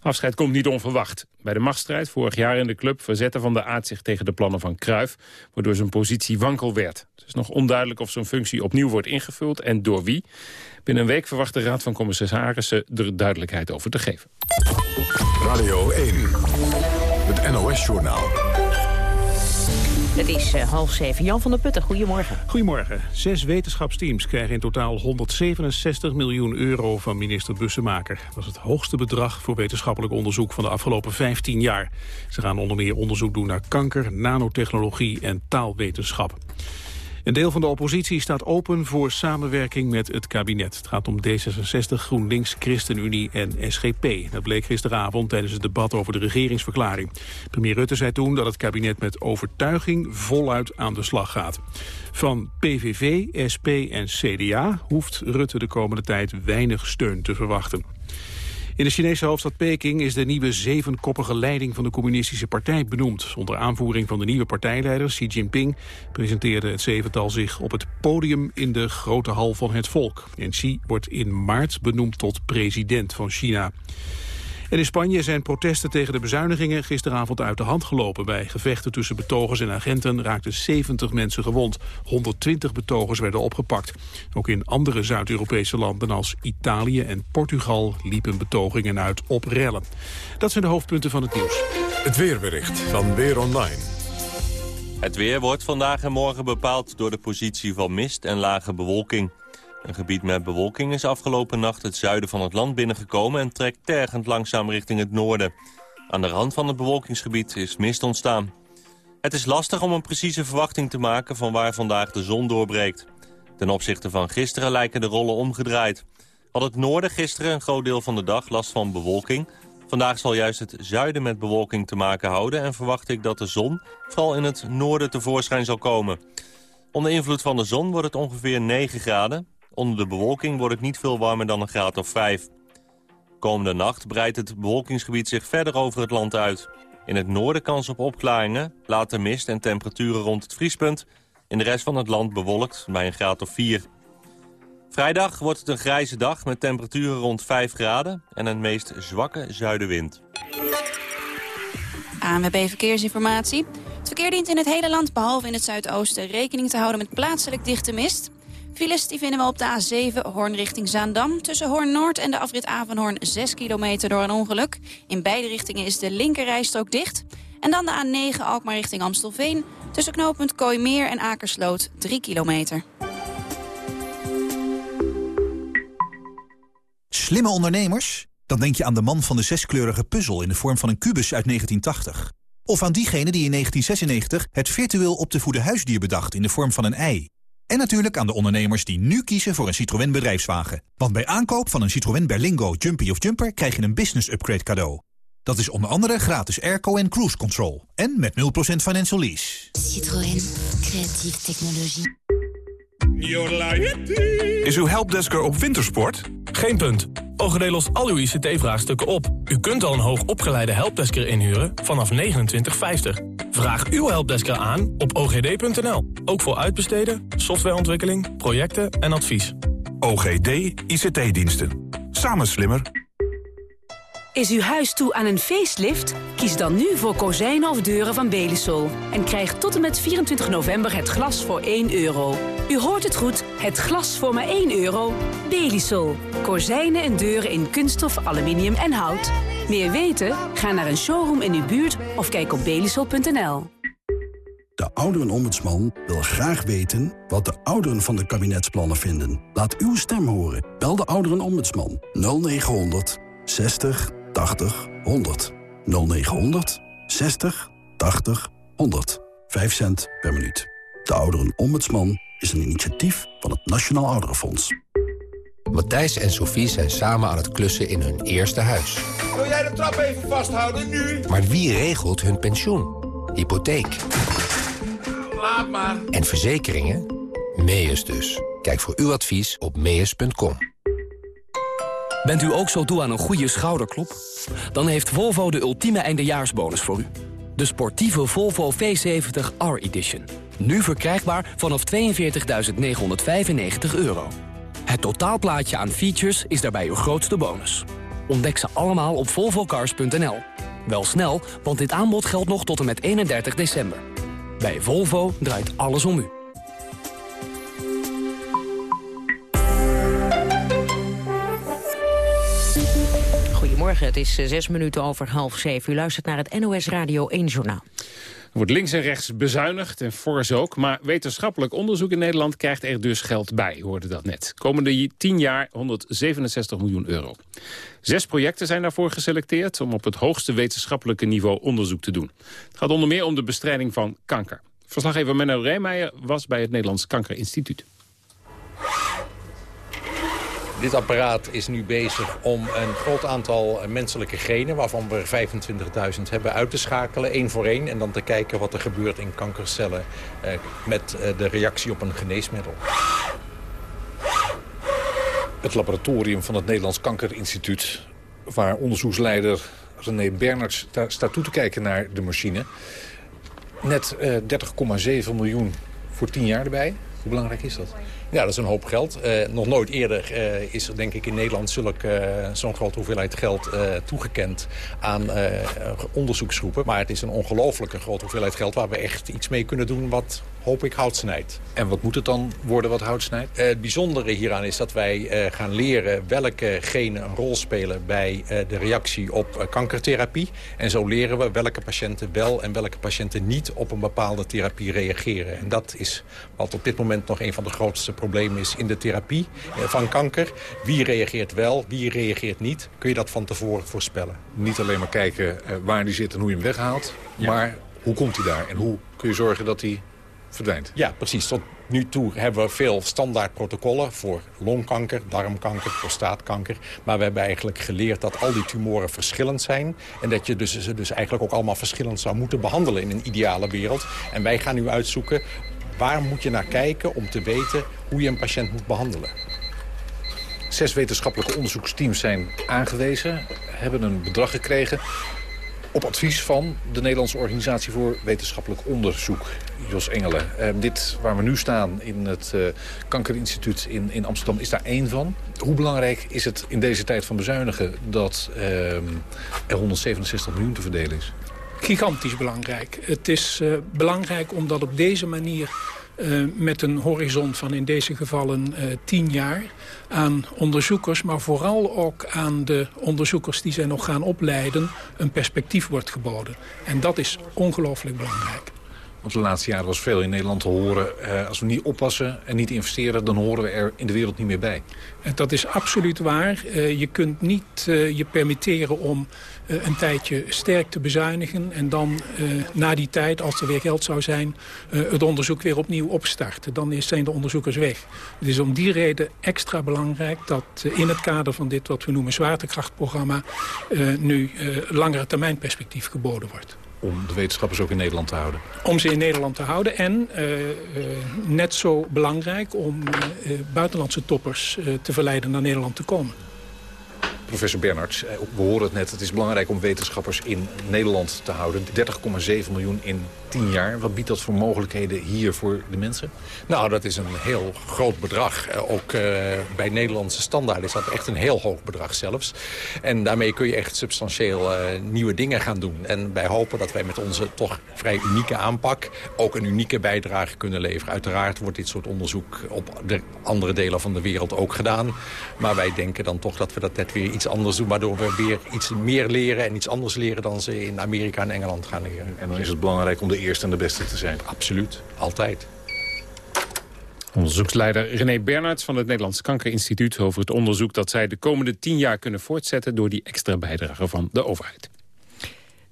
Afscheid komt niet onverwacht. Bij de machtsstrijd vorig jaar in de club verzette van der Aat zich tegen de plannen van Cruijff... waardoor zijn positie wankel werd. Het is nog onduidelijk of zijn functie opnieuw wordt ingevuld en door wie. Binnen een week verwacht de Raad van Commissarissen er duidelijkheid over te geven. Radio 1, het NOS-journaal. Het is uh, half zeven. Jan van der Putten, goedemorgen. Goedemorgen. Zes wetenschapsteams krijgen in totaal 167 miljoen euro van minister Bussemaker. Dat is het hoogste bedrag voor wetenschappelijk onderzoek van de afgelopen 15 jaar. Ze gaan onder meer onderzoek doen naar kanker, nanotechnologie en taalwetenschap. Een deel van de oppositie staat open voor samenwerking met het kabinet. Het gaat om D66, GroenLinks, ChristenUnie en SGP. Dat bleek gisteravond tijdens het debat over de regeringsverklaring. Premier Rutte zei toen dat het kabinet met overtuiging voluit aan de slag gaat. Van PVV, SP en CDA hoeft Rutte de komende tijd weinig steun te verwachten. In de Chinese hoofdstad Peking is de nieuwe zevenkoppige leiding van de communistische partij benoemd. Onder aanvoering van de nieuwe partijleider Xi Jinping presenteerde het zevental zich op het podium in de grote hal van het volk. En Xi wordt in maart benoemd tot president van China. En in Spanje zijn protesten tegen de bezuinigingen gisteravond uit de hand gelopen. Bij gevechten tussen betogers en agenten raakten 70 mensen gewond. 120 betogers werden opgepakt. Ook in andere Zuid-Europese landen als Italië en Portugal liepen betogingen uit op rellen. Dat zijn de hoofdpunten van het nieuws. Het weerbericht van Weer Online. Het weer wordt vandaag en morgen bepaald door de positie van mist en lage bewolking. Een gebied met bewolking is afgelopen nacht het zuiden van het land binnengekomen... en trekt tergend langzaam richting het noorden. Aan de rand van het bewolkingsgebied is mist ontstaan. Het is lastig om een precieze verwachting te maken van waar vandaag de zon doorbreekt. Ten opzichte van gisteren lijken de rollen omgedraaid. Had het noorden gisteren een groot deel van de dag last van bewolking... Vandaag zal juist het zuiden met bewolking te maken houden... en verwacht ik dat de zon vooral in het noorden tevoorschijn zal komen. Onder invloed van de zon wordt het ongeveer 9 graden. Onder de bewolking wordt het niet veel warmer dan een graad of 5. Komende nacht breidt het bewolkingsgebied zich verder over het land uit. In het noorden kans op opklaringen, later mist en temperaturen rond het vriespunt. In de rest van het land bewolkt bij een graad of 4. Vrijdag wordt het een grijze dag met temperaturen rond 5 graden en een meest zwakke zuidenwind. ANWB Verkeersinformatie. Het verkeer dient in het hele land, behalve in het zuidoosten, rekening te houden met plaatselijk dichte mist. Files die vinden we op de A7 Hoorn richting Zaandam. Tussen Hoorn Noord en de afrit Avanhoorn 6 kilometer door een ongeluk. In beide richtingen is de linkerrijstrook dicht. En dan de A9 Alkmaar richting Amstelveen. Tussen knooppunt Kooimeer en Akersloot 3 kilometer. Slimme ondernemers? Dan denk je aan de man van de zeskleurige puzzel in de vorm van een kubus uit 1980. Of aan diegene die in 1996 het virtueel op te voeden huisdier bedacht in de vorm van een ei. En natuurlijk aan de ondernemers die nu kiezen voor een Citroën bedrijfswagen. Want bij aankoop van een Citroën Berlingo, Jumpy of Jumper... krijg je een business upgrade cadeau. Dat is onder andere gratis airco en cruise control. En met 0% financial lease. Citroën. Creatieve technologie. Is uw helpdesker op wintersport? Geen punt. OGD lost al uw ICT-vraagstukken op. U kunt al een hoogopgeleide helpdesker inhuren vanaf 29,50. Vraag uw helpdesker aan op ogd.nl. Ook voor uitbesteden, softwareontwikkeling, projecten en advies. OGD ICT-diensten. Samen slimmer. Is uw huis toe aan een facelift? Kies dan nu voor kozijnen of deuren van Belisol. En krijg tot en met 24 november het glas voor 1 euro. U hoort het goed, het glas voor maar 1 euro. Belisol. Kozijnen en deuren in kunststof, aluminium en hout. Meer weten? Ga naar een showroom in uw buurt of kijk op belisol.nl. De ouderenombudsman wil graag weten wat de ouderen van de kabinetsplannen vinden. Laat uw stem horen. Bel de ouderenombudsman 0900 60 80 100. 0900 60 80 100. 5 cent per minuut. De Ouderenombudsman is een initiatief van het Nationaal Ouderenfonds. Matthijs en Sophie zijn samen aan het klussen in hun eerste huis. Wil jij de trap even vasthouden, nu? Maar wie regelt hun pensioen? Hypotheek Laat maar. en verzekeringen? Meus dus. Kijk voor uw advies op meus.com. Bent u ook zo toe aan een goede schouderklop? Dan heeft Volvo de ultieme eindejaarsbonus voor u. De sportieve Volvo V70 R-Edition. Nu verkrijgbaar vanaf 42.995 euro. Het totaalplaatje aan features is daarbij uw grootste bonus. Ontdek ze allemaal op volvocars.nl. Wel snel, want dit aanbod geldt nog tot en met 31 december. Bij Volvo draait alles om u. Het is eh, zes minuten over half zeven. U luistert naar het NOS Radio 1 Journaal. Er wordt links en rechts bezuinigd en fors ook. Maar wetenschappelijk onderzoek in Nederland krijgt er dus geld bij. Hoorde dat net. Komende tien jaar 167 miljoen euro. Zes projecten zijn daarvoor geselecteerd... om op het hoogste wetenschappelijke niveau onderzoek te doen. Het gaat onder meer om de bestrijding van kanker. Verslaggever Menno Reemeijer was bij het Nederlands Kankerinstituut. Dit apparaat is nu bezig om een groot aantal menselijke genen... waarvan we er 25.000 hebben uit te schakelen, één voor één... en dan te kijken wat er gebeurt in kankercellen... Eh, met eh, de reactie op een geneesmiddel. Het laboratorium van het Nederlands Kankerinstituut... waar onderzoeksleider René Bernards sta- staat toe te kijken naar de machine. Net eh, 30,7 miljoen voor 10 jaar erbij. Hoe belangrijk is dat? Ja, dat is een hoop geld. Eh, nog nooit eerder eh, is er denk ik in Nederland zulk, eh, zo'n grote hoeveelheid geld toegekend aan onderzoeksgroepen. Maar het is een ongelofelijke grote hoeveelheid geld waar we echt iets mee kunnen doen wat hoop ik hout snijdt. En wat moet het dan worden wat hout snijdt? Eh, het bijzondere hieraan is dat wij eh, gaan leren welke genen een rol spelen bij eh, de reactie op kankertherapie. En zo leren we welke patiënten wel en welke patiënten niet op een bepaalde therapie reageren. En dat is wat op dit moment nog een van de grootste problemen is in de therapie van kanker. Wie reageert wel, wie reageert niet? Kun je dat van tevoren voorspellen? Niet alleen maar kijken waar die zit en hoe je hem weghaalt. Maar hoe komt hij daar? En hoe kun je zorgen dat hij Ja, precies. Tot nu toe hebben we veel standaard protocollen voor longkanker, darmkanker, prostaatkanker. Maar we hebben eigenlijk geleerd dat al die tumoren verschillend zijn. En dat je dus, ze dus eigenlijk ook allemaal verschillend zou moeten behandelen in een ideale wereld. En wij gaan nu uitzoeken waar moet je naar kijken om te weten hoe je een patiënt moet behandelen. Zes wetenschappelijke onderzoeksteams zijn aangewezen, hebben een bedrag gekregen... op advies van de Nederlandse Organisatie voor Wetenschappelijk Onderzoek, Jos Engelen. Eh, dit waar we nu staan in het eh, Kankerinstituut in, in Amsterdam is daar één van. Hoe belangrijk is het in deze tijd van bezuinigen dat eh, er 167 miljoen te verdelen is? gigantisch belangrijk. Het is eh, belangrijk omdat op deze manier eh, met een horizon van in deze gevallen eh, tien jaar aan onderzoekers, maar vooral ook aan de onderzoekers die zij nog gaan opleiden, een perspectief wordt geboden. En dat is ongelooflijk belangrijk. Want de laatste jaren was veel in Nederland te horen... Eh, als we niet oppassen en niet investeren... dan horen we er in de wereld niet meer bij. En dat is absoluut waar. Je kunt niet je permitteren om een tijdje sterk te bezuinigen... en dan eh, na die tijd, als er weer geld zou zijn... eh, het onderzoek weer opnieuw opstarten. Dan is, zijn de onderzoekers weg. Het is om die reden extra belangrijk dat eh, in het kader van dit... wat we noemen zwaartekrachtprogramma... eh, nu eh, langere termijn perspectief geboden wordt. Om de wetenschappers ook in Nederland te houden. Om ze in Nederland te houden en eh, eh, net zo belangrijk om eh, eh, buitenlandse toppers eh, te verleiden naar Nederland te komen. Professor Bernards, eh, we horen het net. Het is belangrijk om wetenschappers in Nederland te houden. 30,7 miljoen in 10 jaar. Wat biedt dat voor mogelijkheden hier voor de mensen? Nou, dat is een heel groot bedrag. Eh, Ook eh, bij Nederlandse standaard is dat echt een heel hoog bedrag zelfs. En daarmee kun je echt substantieel eh, nieuwe dingen gaan doen. En wij hopen dat wij met onze toch vrij unieke aanpak... ook een unieke bijdrage kunnen leveren. Uiteraard wordt dit soort onderzoek op de andere delen van de wereld ook gedaan. Maar wij denken dan toch dat we dat net weer iets anders doen... waardoor we weer iets meer leren en iets anders leren... dan ze in Amerika en Engeland gaan leren. En dan is het belangrijk om de eerste en de beste te zijn. Absoluut, altijd. Onderzoeksleider René Bernards van het Nederlands Kankerinstituut... over het onderzoek dat zij de komende tien jaar kunnen voortzetten... door die extra bijdrage van de overheid.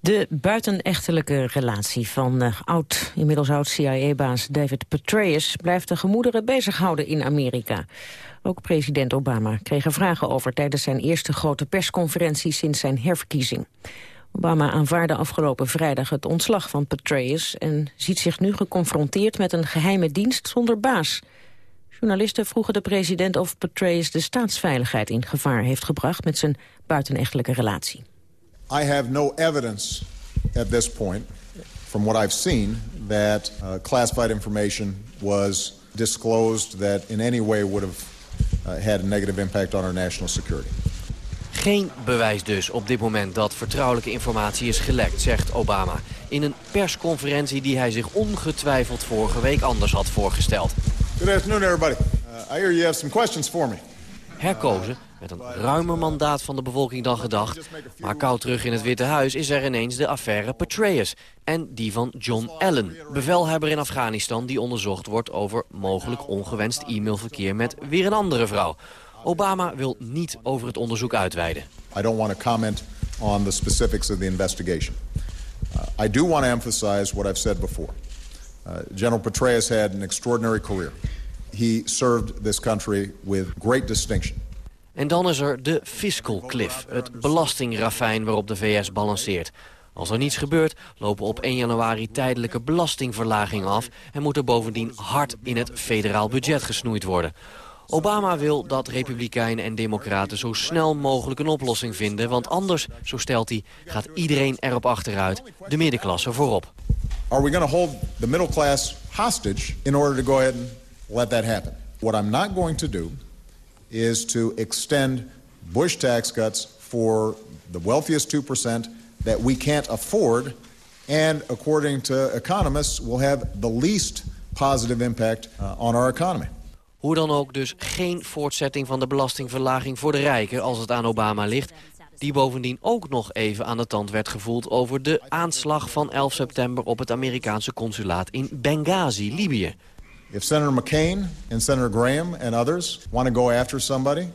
De buitenechtelijke relatie van uh, oud, inmiddels oud CIA-baas David Petraeus blijft de gemoederen bezighouden in Amerika. Ook president Obama kreeg er vragen over tijdens zijn eerste grote persconferentie sinds zijn herverkiezing. Obama aanvaarde afgelopen vrijdag het ontslag van Petraeus en ziet zich nu geconfronteerd met een geheime dienst zonder baas. Journalisten vroegen de president of Petraeus de staatsveiligheid in gevaar heeft gebracht met zijn buitenechtelijke relatie. I have no evidence at this point, from what I've seen, that uh, classified information was disclosed that in any way would have uh, had a negative impact on our national security. Geen bewijs dus op dit moment dat vertrouwelijke informatie is gelekt, zegt Obama. In een persconferentie die hij zich ongetwijfeld vorige week anders had voorgesteld. Good afternoon everybody. Uh, I hear you have some questions for me. Herkozen met een ruimer mandaat van de bevolking dan gedacht. Maar koud terug in het Witte Huis is er ineens de affaire Petraeus. En die van John Allen, bevelhebber in Afghanistan... die onderzocht wordt over mogelijk ongewenst e-mailverkeer met weer een andere vrouw. Obama wil niet over het onderzoek uitweiden. I don't want to comment on the specifics of the investigation. Uh, I do want to emphasize what I've said before. Uh, General Petraeus had an extraordinary career. He served this country with great distinction. En dan is er de fiscal cliff, het belastingrafijn waarop de VS balanceert. Als er niets gebeurt, lopen op 1 januari tijdelijke belastingverlagingen af... en moet er bovendien hard in het federaal budget gesnoeid worden. Obama wil dat republikeinen en democraten zo snel mogelijk een oplossing vinden... want anders, zo stelt hij, gaat iedereen erop achteruit, de middenklasse voorop. Are we going to hold the middle class hostage in order to go ahead and let that happen? What I'm not going to do is to extend Bush tax cuts for the wealthiest 2% that we can't afford and according to economists will have the least positive impact uh, on our economy. Hoe dan ook dus geen voortzetting van de belastingverlaging voor de rijken als het aan Obama ligt. Die bovendien ook nog even aan de tand werd gevoeld over de aanslag van 11 september op het Amerikaanse consulaat in Benghazi, Libië. If Senator McCain and Senator Graham and others want to go after somebody,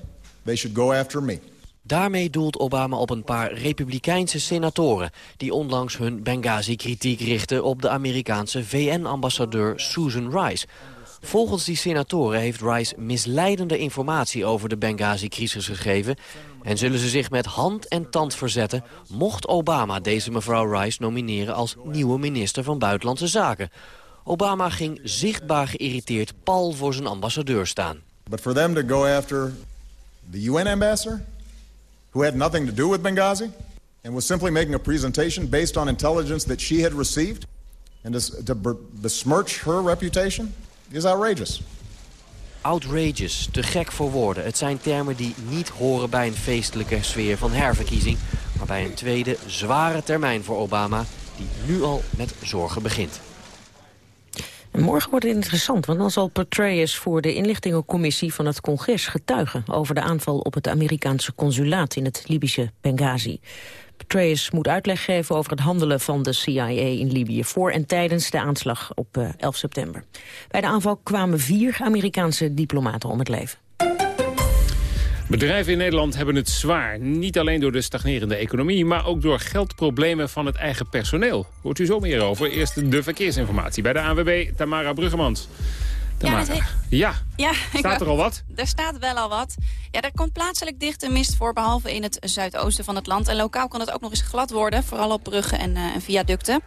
they should go after me. Daarmee doelt Obama op een paar republikeinse senatoren... die onlangs hun Benghazi-kritiek richten op de Amerikaanse VN-ambassadeur Susan Rice. Volgens die senatoren heeft Rice misleidende informatie over de Benghazi-crisis gegeven... en zullen ze zich met hand en tand verzetten... mocht Obama deze mevrouw Rice nomineren als nieuwe minister van Buitenlandse Zaken. Obama ging zichtbaar geïrriteerd pal voor zijn ambassadeur staan. But for them to go after the UN ambassador, who had nothing to do with Benghazi, and was simply making a presentation based on intelligence that she had received, and to besmirch her reputation, is outrageous. Outrageous, te gek voor woorden. Het zijn termen die niet horen bij een feestelijke sfeer van herverkiezing... maar bij een tweede, zware termijn voor Obama... die nu al met zorgen begint. En morgen wordt het interessant, want dan zal Petraeus voor de inlichtingencommissie van het congres getuigen over de aanval op het Amerikaanse consulaat in het Libische Benghazi. Petraeus moet uitleg geven over het handelen van de CIA in Libië voor en tijdens de aanslag op 11 eh, september. Bij de aanval kwamen vier Amerikaanse diplomaten om het leven. Bedrijven in Nederland hebben het zwaar. Niet alleen door de stagnerende economie, maar ook door geldproblemen van het eigen personeel. Hoort u zo meer over. Eerst de verkeersinformatie bij de ANWB, Tamara Bruggemans. Tamara. Ja, ja. staat er al wat? Er staat wel al wat. Ja, er komt plaatselijk dichte mist voor, behalve in het zuidoosten van het land. En lokaal kan het ook nog eens glad worden, vooral op bruggen en, uh, en viaducten.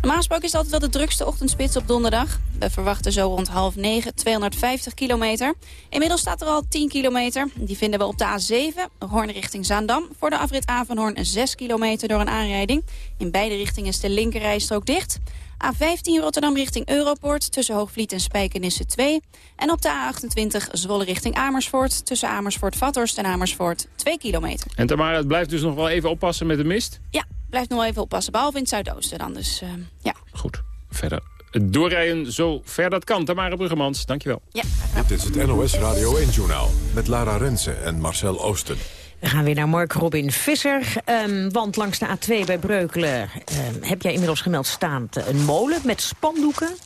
Normaal gesproken is het altijd wel de drukste ochtendspits op donderdag. We verwachten zo rond half negen 250 kilometer. Inmiddels staat er al 10 kilometer. Die vinden we op de A7, Hoorn richting Zaandam. Voor de afrit A van Hoorn 6 kilometer door een aanrijding. In beide richtingen is de linkerrijstrook dicht. A15 Rotterdam richting Europoort tussen Hoogvliet en Spijkenisse 2. En op de A28 Zwolle richting Amersfoort tussen Amersfoort-Vathorst en Amersfoort 2 kilometer. En Tamara, het blijft dus nog wel even oppassen met de mist? Ja, blijft nog wel even oppassen. Behalve in het zuidoosten dan. Dus, uh, ja. Goed. Verder doorrijden zo ver dat kan. Tamara Bruggemans, dankjewel. Ja. Dit is het NOS Radio 1-journaal met Lara Rensen en Marcel Oosten. We gaan weer naar Mark Robin Visser. Um, want langs de A2 bij Breukelen um, heb jij inmiddels gemeld staand een molen met spandoeken.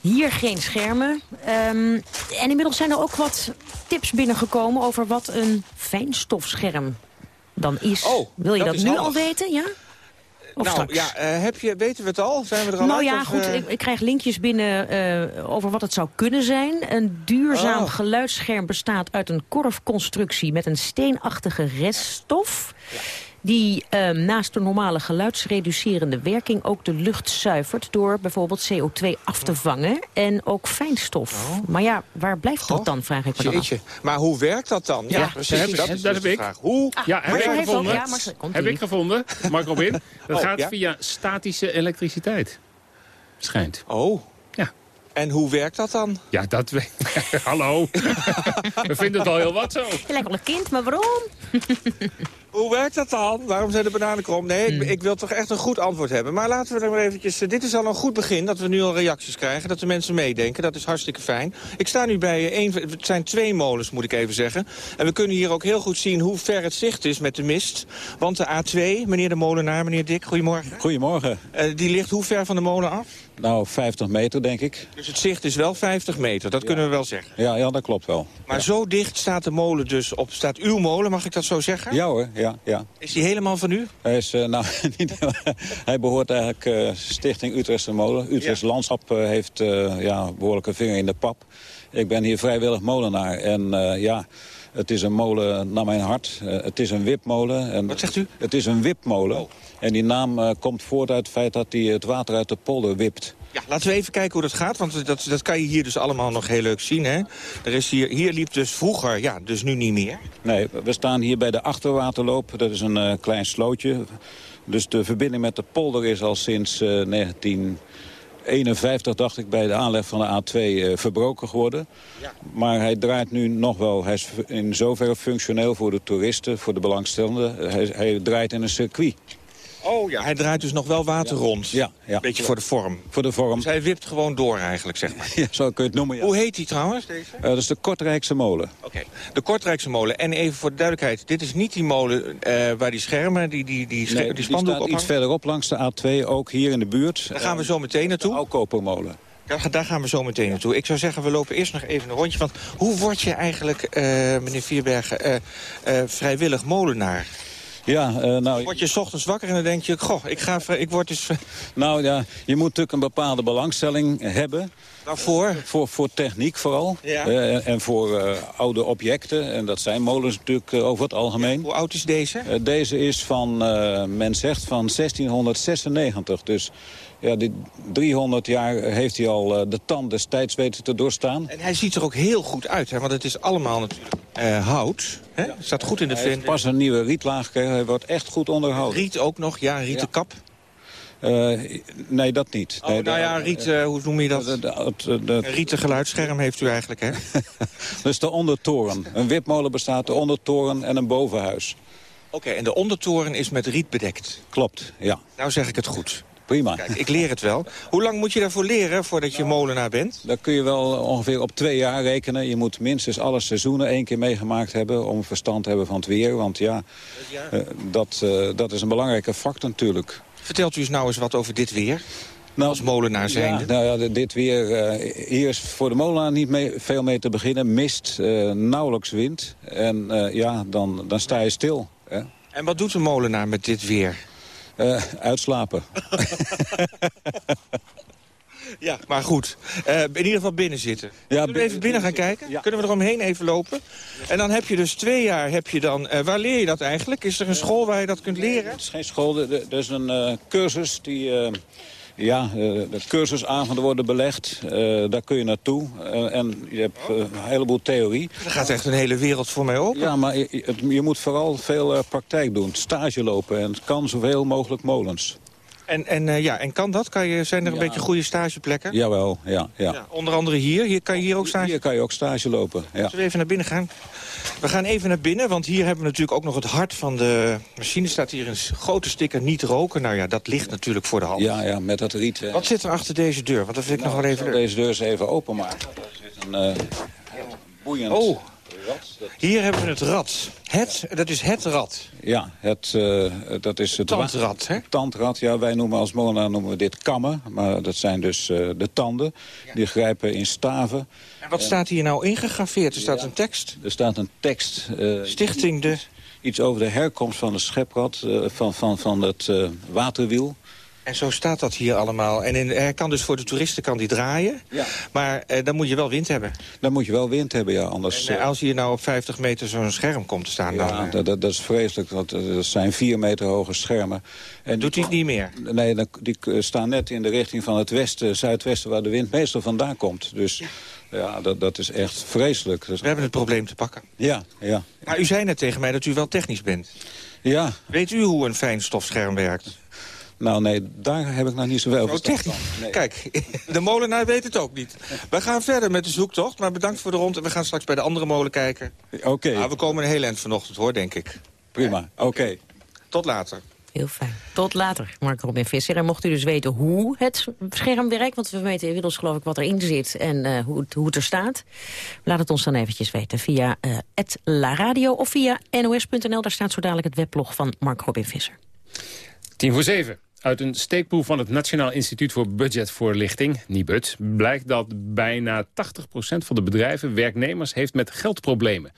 Hier geen schermen. Um, en inmiddels zijn er ook wat tips binnengekomen over wat een fijnstofscherm dan is. Oh, Wil je dat nu handig. al weten? Ja? Of nou, straks? ja, eh, heb je, weten we het al? Zijn we er al Nou uit, ja, of, goed, eh? ik, ik krijg linkjes binnen eh, over wat het zou kunnen zijn. Een duurzaam Oh. geluidsscherm bestaat uit een korfconstructie met een steenachtige reststof... die ehm, naast de normale geluidsreducerende werking ook de lucht zuivert... door bijvoorbeeld CO2 af te vangen en ook fijnstof. Maar ja, waar blijft dat dan, vraag ik me af. Oh. Maar hoe werkt dat dan? Ja, Ja, precies. heb dat is dat dus heb de ik. vraag. Hoe? ja, heb ik gevonden. ja, heb ik gevonden. Mark Robin. Dat Oh, gaat ja? via statische elektriciteit. Schijnt. Oh. Ja. En hoe werkt dat dan? Ja, dat weet Hallo. We vinden het al heel wat zo. Je lijkt wel een kind, maar waarom? Hoe werkt dat dan? Waarom zijn de bananen krom? Nee, Hmm. ik, ik wil toch echt een goed antwoord hebben. Maar laten we er maar eventjes... eh, dit is al een goed begin, dat we nu al reacties krijgen. Dat de mensen meedenken. Dat is hartstikke fijn. Ik sta nu bij eh, een... Het zijn twee molens, moet ik even zeggen. En we kunnen hier ook heel goed zien hoe ver het zicht is met de mist. Want de A2, meneer de molenaar, meneer Dik, goedemorgen. Goedemorgen. Eh, die ligt hoe ver van de molen af? Nou, 50 meter denk ik. Dus het zicht is wel 50 meter, dat kunnen we wel zeggen. Ja, ja dat klopt wel. Maar zo dicht staat de molen dus op... Staat uw molen, mag ik dat zo zeggen? Ja hoor, ja. ja. Is die helemaal van u? Hij, is, eh, nou, hij behoort eigenlijk eh, Stichting Utrechtse Molen. Utrechts Landschap eh, heeft ja, behoorlijke vinger in de pap. Ik ben hier vrijwillig molenaar. En ja, het is een molen naar mijn hart. Eh, het is een wipmolen. En Wat zegt u? Het is een wipmolen. Oh. En die naam eh, komt voort uit het feit dat hij het water uit de polder wipt. Ja, laten we even kijken hoe dat gaat, want dat, dat kan je hier dus allemaal nog heel leuk zien. Hè? Er is hier, hier liep dus vroeger, ja, dus nu niet meer. Nee, we staan hier bij de achterwaterloop. Dat is een eh, klein slootje. Dus de verbinding met de polder is al sinds 19... 51, dacht ik, bij de aanleg van de A2 eh, verbroken geworden. Ja. Maar hij draait nu nog wel. Hij is in zoverre functioneel voor de toeristen, voor de belangstellenden. Hij, hij draait in een circuit. Oh ja, hij draait dus nog wel water rond. Ja, ja. Beetje voor de vorm. Voor de vorm. Dus hij wipt gewoon door eigenlijk, zeg maar. Ja, zo kun je het noemen, ja. Hoe heet die trouwens, deze? Eh, dat is de Kortrijkse molen. Oké, de Kortrijkse molen. En even voor de duidelijkheid, dit is niet die molen eh, waar die schermen, die, die, die, scher- Nee, die spandoek staat op iets verderop langs de A2, ook hier in de buurt. Daar gaan we zo meteen naartoe. De Alkopermolen. Daar, daar gaan we zo meteen naartoe. Ik zou zeggen, we lopen eerst nog even een rondje. Want hoe word je eigenlijk, eh, meneer Vierbergen, eh, eh, vrijwillig molenaar? Ja, eh, nou... Word je 's ochtends wakker en dan denk je, goh, ik, ga, ik word dus... Nou ja, je moet natuurlijk een bepaalde belangstelling hebben. Waarvoor? Voor, voor techniek vooral. Ja. Eh, en voor eh, oude objecten. En dat zijn molens natuurlijk eh, over het algemeen. Hoe oud is deze? Eh, deze is van, eh, men zegt, van 1696. Dus ja, die 300 jaar heeft hij al eh, de tand des tijds weten te doorstaan. En hij ziet er ook heel goed uit, hè? want het is allemaal natuurlijk eh, hout. Hè? Staat goed in de vent. pas een nieuwe rietlaag gekregen. Hij wordt echt goed onderhouden. Riet ook nog, ja, een rieten kap. Eh, nee, dat niet. Oh, nee, nou ja, riet, hoe noem je dat? Een rieten geluidsscherm heeft u eigenlijk, hè? Dus de ondertoren. Een wipmolen bestaat de ondertoren en een bovenhuis. Oké, en de ondertoren is met riet bedekt. Klopt, ja. Nou zeg ik het goed. Prima. Kijk, ik leer het wel. Hoe lang moet je daarvoor leren voordat je molenaar bent? Daar kun je wel ongeveer op twee jaar rekenen. Je moet minstens alle seizoenen één keer meegemaakt hebben... om verstand te hebben van het weer. Want ja, eh, dat, eh, dat is een belangrijke factor natuurlijk. Vertelt u eens nou eens wat over dit weer. Als molenaar zijnde. Ja, nou ja, dit- weer... eh, hier is voor de molenaar niet mee, veel mee te beginnen. Mist, nauwelijks wind. En ja, dan, dan sta je stil. Hè? En wat doet een molenaar met dit weer? Eh, uitslapen. Ja, maar goed. Eh, in ieder geval binnen zitten. Kunnen we even binnen gaan kijken? Kunnen we eromheen even lopen? En dan heb je dus twee jaar, heb je dan... eh, waar leer je dat eigenlijk? Is er een school waar je dat kunt leren? Het is geen school, er is een cursus die... ja, eh, de cursusavonden worden belegd. Eh, daar kun je naartoe. Eh, en je hebt een heleboel theorie. Er gaat echt een hele wereld voor mij open. Ja, maar je, je moet vooral veel praktijk doen. Stage lopen en het kan zoveel mogelijk molens. En, en, eh, ja, en kan dat? Kan je, zijn er een beetje goede stageplekken? Jawel, ja. ja. Ja, onder andere hier. Hier kan je hier ook stage Hier kan je ook stage lopen, ja. Zullen we even naar binnen gaan? We gaan even naar binnen, want hier hebben we natuurlijk ook nog het hart van de machine. staat hier een grote sticker niet roken. Nou ja, dat ligt natuurlijk voor de hand. Ja, ja, met dat riet. eh. Wat zit er achter deze deur? Want dat vind ik nog wel even deze deur eens even openmaken. Er zit een eh, boeiend Oh, rad. Dat- hier hebben we het rad. Het, dat is het rad. Ja, het, eh, dat is het... Tandrad, hè? Tandrad, ja. Wij noemen als molenaar noemen we dit kammen. Maar dat zijn dus eh, de tanden. Die grijpen in staven. En wat staat hier nou ingegraveerd? Er staat een tekst. Er staat een tekst. eh, Stichting de... iets over de herkomst van het scheprad, uh, van, van, van het uh, waterwiel. En zo staat dat hier allemaal. En in, hij kan dus voor de toeristen kan die draaien. Ja. Maar eh, dan moet je wel wind hebben. Dan moet je wel wind hebben, ja. Anders, en, als hier nou op 50 meter zo'n scherm komt te staan... Ja, dan, dat, dat, is vreselijk. Dat, dat zijn vier meter hoge schermen. En Doet hij het niet meer? Nee, die staan net in de richting van het westen, zuidwesten... waar de wind meestal vandaan komt. Dus... Ja. Ja, dat, dat is echt vreselijk. We hebben het probleem te pakken. Ja, ja. Maar u zei net tegen mij dat u wel technisch bent. Ja. Weet u hoe een fijnstofscherm werkt? Nou nee, daar heb ik nog niet zoveel oh, technisch. Nee. Kijk, de molenaar weet het ook niet. We gaan verder met de zoektocht, maar bedankt voor de rond. En we gaan straks bij de andere molen kijken. Oké. Okay. Nou, we komen een heel eind vanochtend hoor, denk ik. Prima, oké. Tot later. Heel fijn. Tot later, Mark Robin Visser. En mocht u dus weten hoe het scherm werkt... want we weten inmiddels geloof ik wat erin zit en uh, hoe, het, hoe het er staat. Laat het ons dan eventjes weten via uh, La Radio of via nos.nl. Daar staat zo dadelijk het weblog van Mark Robin Visser. Tien voor zeven. Uit een steekproef van het Nationaal Instituut voor Budgetvoorlichting, NIBUD... blijkt dat bijna 80% van de bedrijven werknemers heeft met geldproblemen.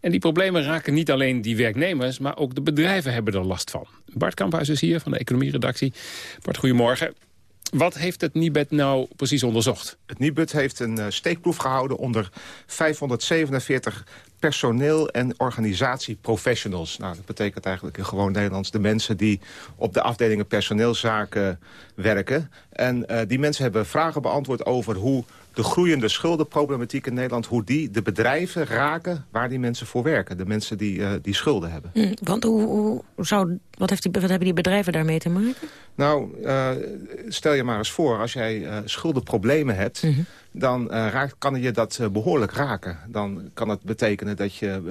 En die problemen raken niet alleen die werknemers... maar ook de bedrijven hebben er last van. Bart Kamphuis is hier van de economieredactie. Bart, goedemorgen. Wat heeft het Nibud nou precies onderzocht? Het Nibud heeft een uh, steekproef gehouden onder 547 personeel- en organisatieprofessionals. Nou, dat betekent eigenlijk in gewoon Nederlands de mensen die op de afdelingen personeelszaken werken. En uh, die mensen hebben vragen beantwoord over hoe de groeiende schuldenproblematiek in Nederland... hoe die de bedrijven raken waar die mensen voor werken. De mensen die, uh, die schulden hebben. Mm, want hoe, hoe, zou, wat, heeft die, wat hebben die bedrijven daarmee te maken? Nou, uh, stel je maar eens voor, als jij schuldenproblemen hebt... Mm -hmm. Dan raakt, kan je dat behoorlijk raken. Dan kan het betekenen dat je,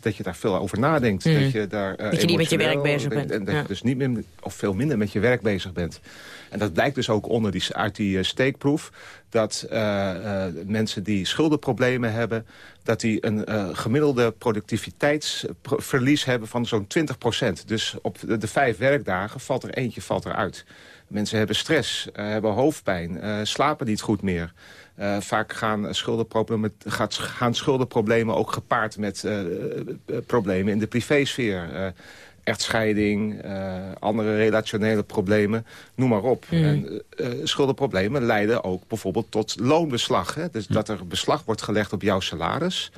dat je daar veel over nadenkt. Mm. Dat je, daar, dat je niet met je werk bezig bent. En dat ja. je dus niet meer, of veel minder met je werk bezig bent. En dat blijkt dus ook onder die, uit die steekproef dat uh, uh, mensen die schuldenproblemen hebben... dat die een uh, gemiddelde productiviteitsverlies hebben van zo'n 20% Dus op de, de, vijf werkdagen valt er eentje valt eruit. Mensen hebben stress, hebben hoofdpijn, slapen niet goed meer. Vaak gaan schuldenproblemen, gaat, gaan schuldenproblemen ook gepaard met problemen in de privésfeer echtscheiding, uh, andere relationele problemen, noem maar op. Mm. En uh, schuldenproblemen leiden ook bijvoorbeeld tot loonbeslag. Hè? Dus mm. dat er beslag wordt gelegd op jouw salaris.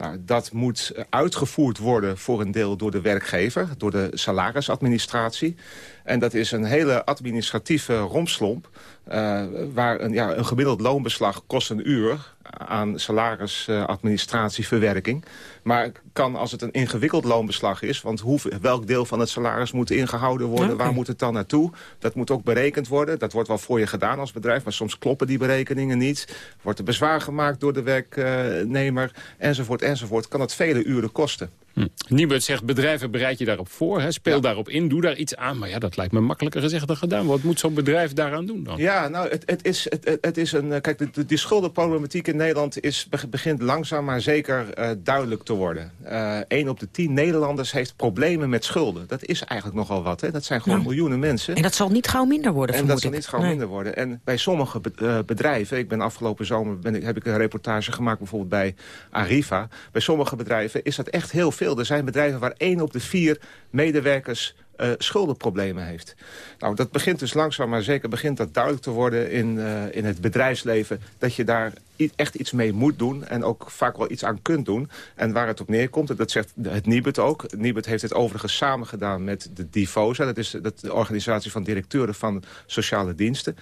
Nou, dat moet uitgevoerd worden voor een deel door de werkgever, door de salarisadministratie. En dat is een hele administratieve romslomp... Uh, waar een, ja, een gemiddeld loonbeslag kost een uur aan salarisadministratie, verwerking. Maar kan als het een ingewikkeld loonbeslag is... want hoe, welk deel van het salaris moet ingehouden worden... Okay. waar moet het dan naartoe? Dat moet ook berekend worden. Dat wordt wel voor je gedaan als bedrijf... maar soms kloppen die berekeningen niet. Wordt er bezwaar gemaakt door de werknemer, enzovoort, enzovoort. Kan het vele uren kosten. Hm. Niemand zegt, bedrijven bereid je daarop voor, hè? speel ja. daarop in, doe daar iets aan. Maar ja, dat lijkt me makkelijker gezegd dan gedaan. Wat moet zo'n bedrijf daaraan doen dan? Ja, nou, het, het, is, het, het is een... Kijk, de, die schuldenproblematiek in Nederland is, begint langzaam maar zeker uh, duidelijk te worden. Uh, een op de tien Nederlanders heeft problemen met schulden. Dat is eigenlijk nogal wat, hè? Dat zijn gewoon ja. miljoenen mensen. En dat zal niet gauw minder worden, En dat zal ik. niet gauw nee. minder worden. En bij sommige be uh, bedrijven... Ik ben afgelopen zomer ben ik, heb ik een reportage gemaakt bijvoorbeeld bij Arriva. Bij sommige bedrijven is dat echt heel veel. Er zijn bedrijven waar één op de vier medewerkers uh, schuldenproblemen heeft. Nou, dat begint dus langzaam maar zeker begint dat duidelijk te worden in, uh, in het bedrijfsleven... dat je daar echt iets mee moet doen en ook vaak wel iets aan kunt doen. En waar het op neerkomt, en dat zegt het Nibud ook... Nibud heeft het overigens samen gedaan met de DIVOSA... dat is de, organisatie van directeuren van sociale diensten.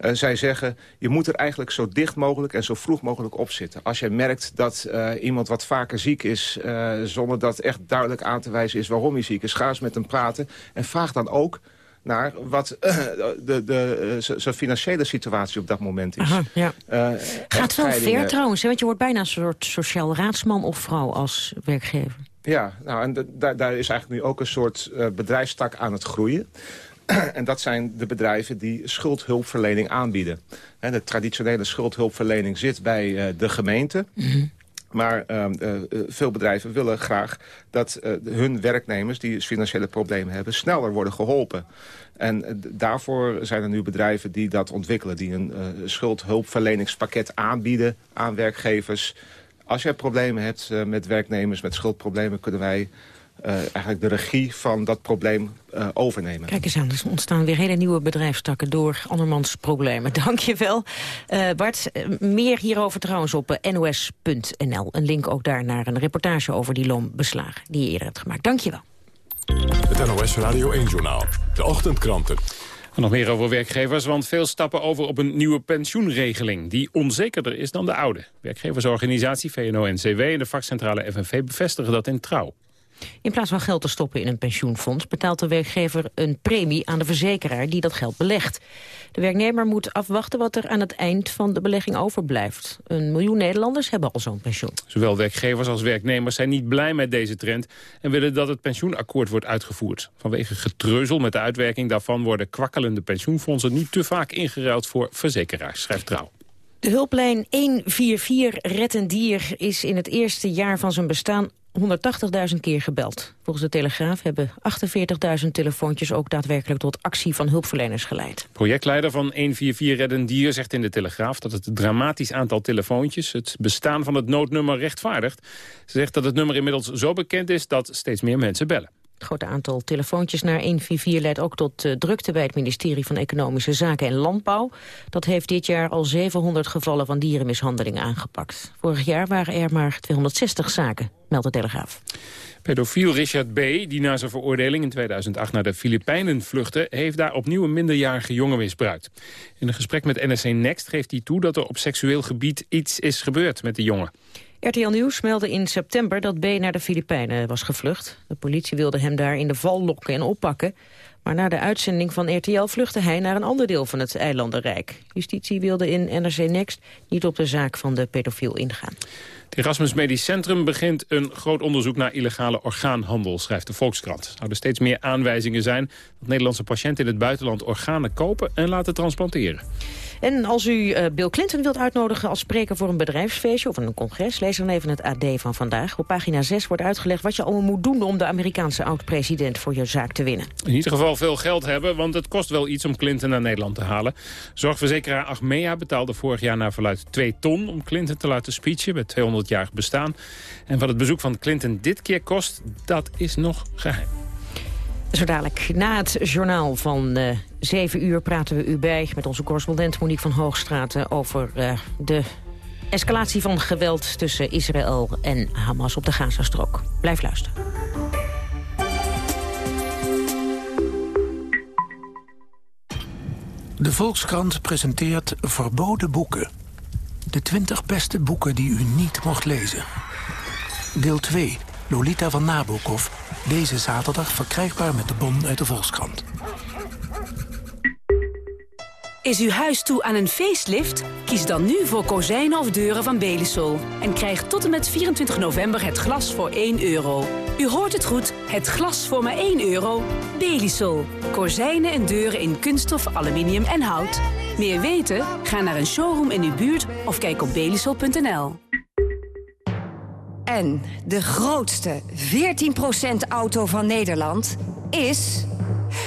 Uh, zij zeggen, je moet er eigenlijk zo dicht mogelijk en zo vroeg mogelijk op zitten. Als je merkt dat uh, iemand wat vaker ziek is... Uh, zonder dat echt duidelijk aan te wijzen is waarom hij ziek is... ga eens met hem praten en vraag dan ook naar wat uh, de, de, uh, zijn financiële situatie op dat moment is. Aha, ja. uh, Gaat wel ver trouwens, hè? want je wordt bijna een soort sociaal raadsman of vrouw als werkgever. Ja, nou, en daar, daar is eigenlijk nu ook een soort uh, bedrijfstak aan het groeien. en dat zijn de bedrijven die schuldhulpverlening aanbieden. He, de traditionele schuldhulpverlening zit bij de gemeente. Mhm. Mm -hmm. Maar uh, uh, veel bedrijven willen graag dat uh, hun werknemers die financiële problemen hebben... sneller worden geholpen. En daarvoor zijn er nu bedrijven die dat ontwikkelen. Die een schuldhulpverleningspakket aanbieden aan werkgevers. Als jij problemen hebt met werknemers met schuldproblemen... kunnen wij eh, eigenlijk de regie van dat probleem uh, overnemen. Kijk eens aan, er ontstaan weer hele nieuwe bedrijfstakken door andermans problemen. Dank je wel. Uh, Bart, meer hierover trouwens op nos.nl. Een link ook daar naar een reportage over die loonbeslagen die je eerder hebt gemaakt. Dank je wel. Het NOS Radio 1-journaal. De ochtendkranten. nog meer over werkgevers, want veel stappen over op een nieuwe pensioenregeling... die onzekerder is dan de oude. Werkgeversorganisatie VNO-NCW en de vakcentrale FNV bevestigen dat in trouw. In plaats van geld te stoppen in een pensioenfonds... betaalt de werkgever een premie aan de verzekeraar die dat geld belegt. De werknemer moet afwachten wat er aan het eind van de belegging overblijft. Een miljoen Nederlanders hebben al zo'n pensioen. Zowel werkgevers als werknemers zijn niet blij met deze trend... en willen dat het pensioenakkoord wordt uitgevoerd. Vanwege getreuzel met de uitwerking daarvan... worden kwakkelende pensioenfondsen niet te vaak ingeruild voor verzekeraars, schrijft Trouw. De hulplijn 144 Red een Dier is in het eerste jaar van zijn bestaan 180.000 keer gebeld. Volgens de Telegraaf hebben 48.000 telefoontjes ook daadwerkelijk tot actie van hulpverleners geleid. Projectleider van 144 Redden Dier zegt in de Telegraaf dat het dramatisch aantal telefoontjes het bestaan van het noodnummer rechtvaardigt. Ze zegt dat het nummer inmiddels zo bekend is dat steeds meer mensen bellen. Het grote aantal telefoontjes naar 144 leidt ook tot uh, drukte bij het ministerie van Economische Zaken en Landbouw. Dat heeft dit jaar al 700 gevallen van dierenmishandeling aangepakt. Vorig jaar waren er maar 260 zaken, meldt de Telegraaf. Pedofiel Richard B., die na zijn veroordeling in 2008 naar de Filipijnen vluchtte... heeft daar opnieuw een minderjarige jongen misbruikt. In een gesprek met NRC Next geeft hij toe dat er op seksueel gebied iets is gebeurd met de jongen. RTL Nieuws meldde in september dat B naar de Filipijnen was gevlucht. De politie wilde hem daar in de val lokken en oppakken. Maar na de uitzending van RTL vluchtte hij naar een ander deel van het eilandenrijk. Justitie wilde in NRC Next niet op de zaak van de pedofiel ingaan. Het Erasmus Medisch Centrum begint een groot onderzoek naar illegale orgaanhandel, schrijft de Volkskrant. Er zouden steeds meer aanwijzingen zijn dat Nederlandse patiënten in het buitenland organen kopen en laten transplanteren. En als u uh, Bill Clinton wilt uitnodigen als spreker voor een bedrijfsfeestje of een congres, lees dan even het AD van vandaag. Op pagina 6 wordt uitgelegd wat je allemaal moet doen om de Amerikaanse oud-president voor je zaak te winnen. In ieder geval veel geld hebben, want het kost wel iets om Clinton naar Nederland te halen. Zorgverzekeraar Achmea betaalde vorig jaar naar verluid 2 ton om Clinton te laten speechen met 200-jarig bestaan. En wat het bezoek van Clinton dit keer kost, dat is nog geheim. Zo dadelijk na het journaal van uh, 7 uur praten we u bij... met onze correspondent Monique van Hoogstraten... over uh, de escalatie van geweld tussen Israël en Hamas op de Gazastrook. Blijf luisteren. De Volkskrant presenteert Verboden Boeken. De 20 beste boeken die u niet mocht lezen. Deel 2, Lolita van Nabokov deze zaterdag verkrijgbaar met de bon uit de Volkskrant. Is uw huis toe aan een facelift? Kies dan nu voor kozijnen of deuren van Belisol. En krijg tot en met 24 november het glas voor 1 euro. U hoort het goed, het glas voor maar 1 euro. Belisol. Kozijnen en deuren in kunststof, aluminium en hout. Meer weten? Ga naar een showroom in uw buurt of kijk op belisol.nl. En de grootste 14% auto van Nederland is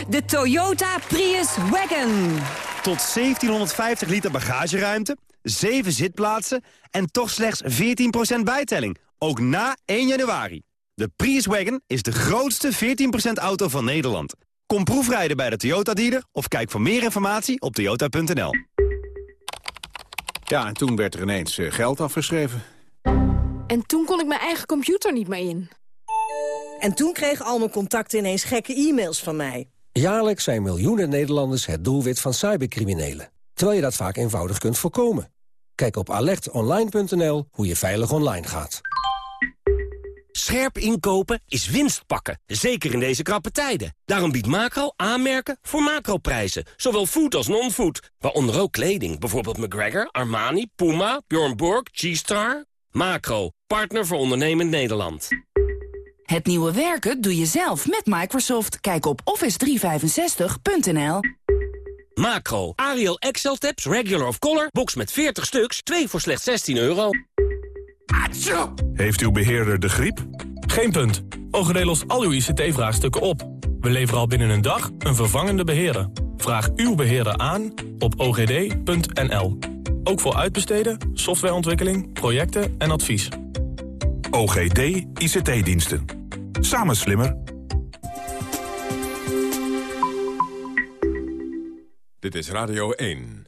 de Toyota Prius Wagon. Tot 1750 liter bagageruimte, 7 zitplaatsen en toch slechts 14% bijtelling. Ook na 1 januari. De Prius Wagon is de grootste 14% auto van Nederland. Kom proefrijden bij de Toyota dealer of kijk voor meer informatie op toyota.nl. Ja, en toen werd er ineens eh, geld afgeschreven. En toen kon ik mijn eigen computer niet meer in. En toen kregen al mijn contacten ineens gekke e-mails van mij. Jaarlijks zijn miljoenen Nederlanders het doelwit van cybercriminelen. Terwijl je dat vaak eenvoudig kunt voorkomen. Kijk op alertonline.nl hoe je veilig online gaat. Scherp inkopen is winst pakken, zeker in deze krappe tijden. Daarom biedt Macro aanmerken voor macroprijzen, zowel food als non-food. Waaronder ook kleding, bijvoorbeeld McGregor, Armani, Puma, Bjorn Borg, G-Star... Macro, partner voor ondernemend Nederland. Het nieuwe werken doe je zelf met Microsoft. Kijk op office365.nl. Macro, Arial Excel tabs, regular of color, box met 40 stuks, 2 voor slechts 16 euro. Heeft uw beheerder de griep? Geen punt. OGD lost al uw ICT-vraagstukken op. We leveren al binnen een dag een vervangende beheerder. Vraag uw beheerder aan op ogd.nl. Ook voor uitbesteden, softwareontwikkeling, projecten en advies. OGD ICT-diensten. Samen slimmer. Dit is Radio 1.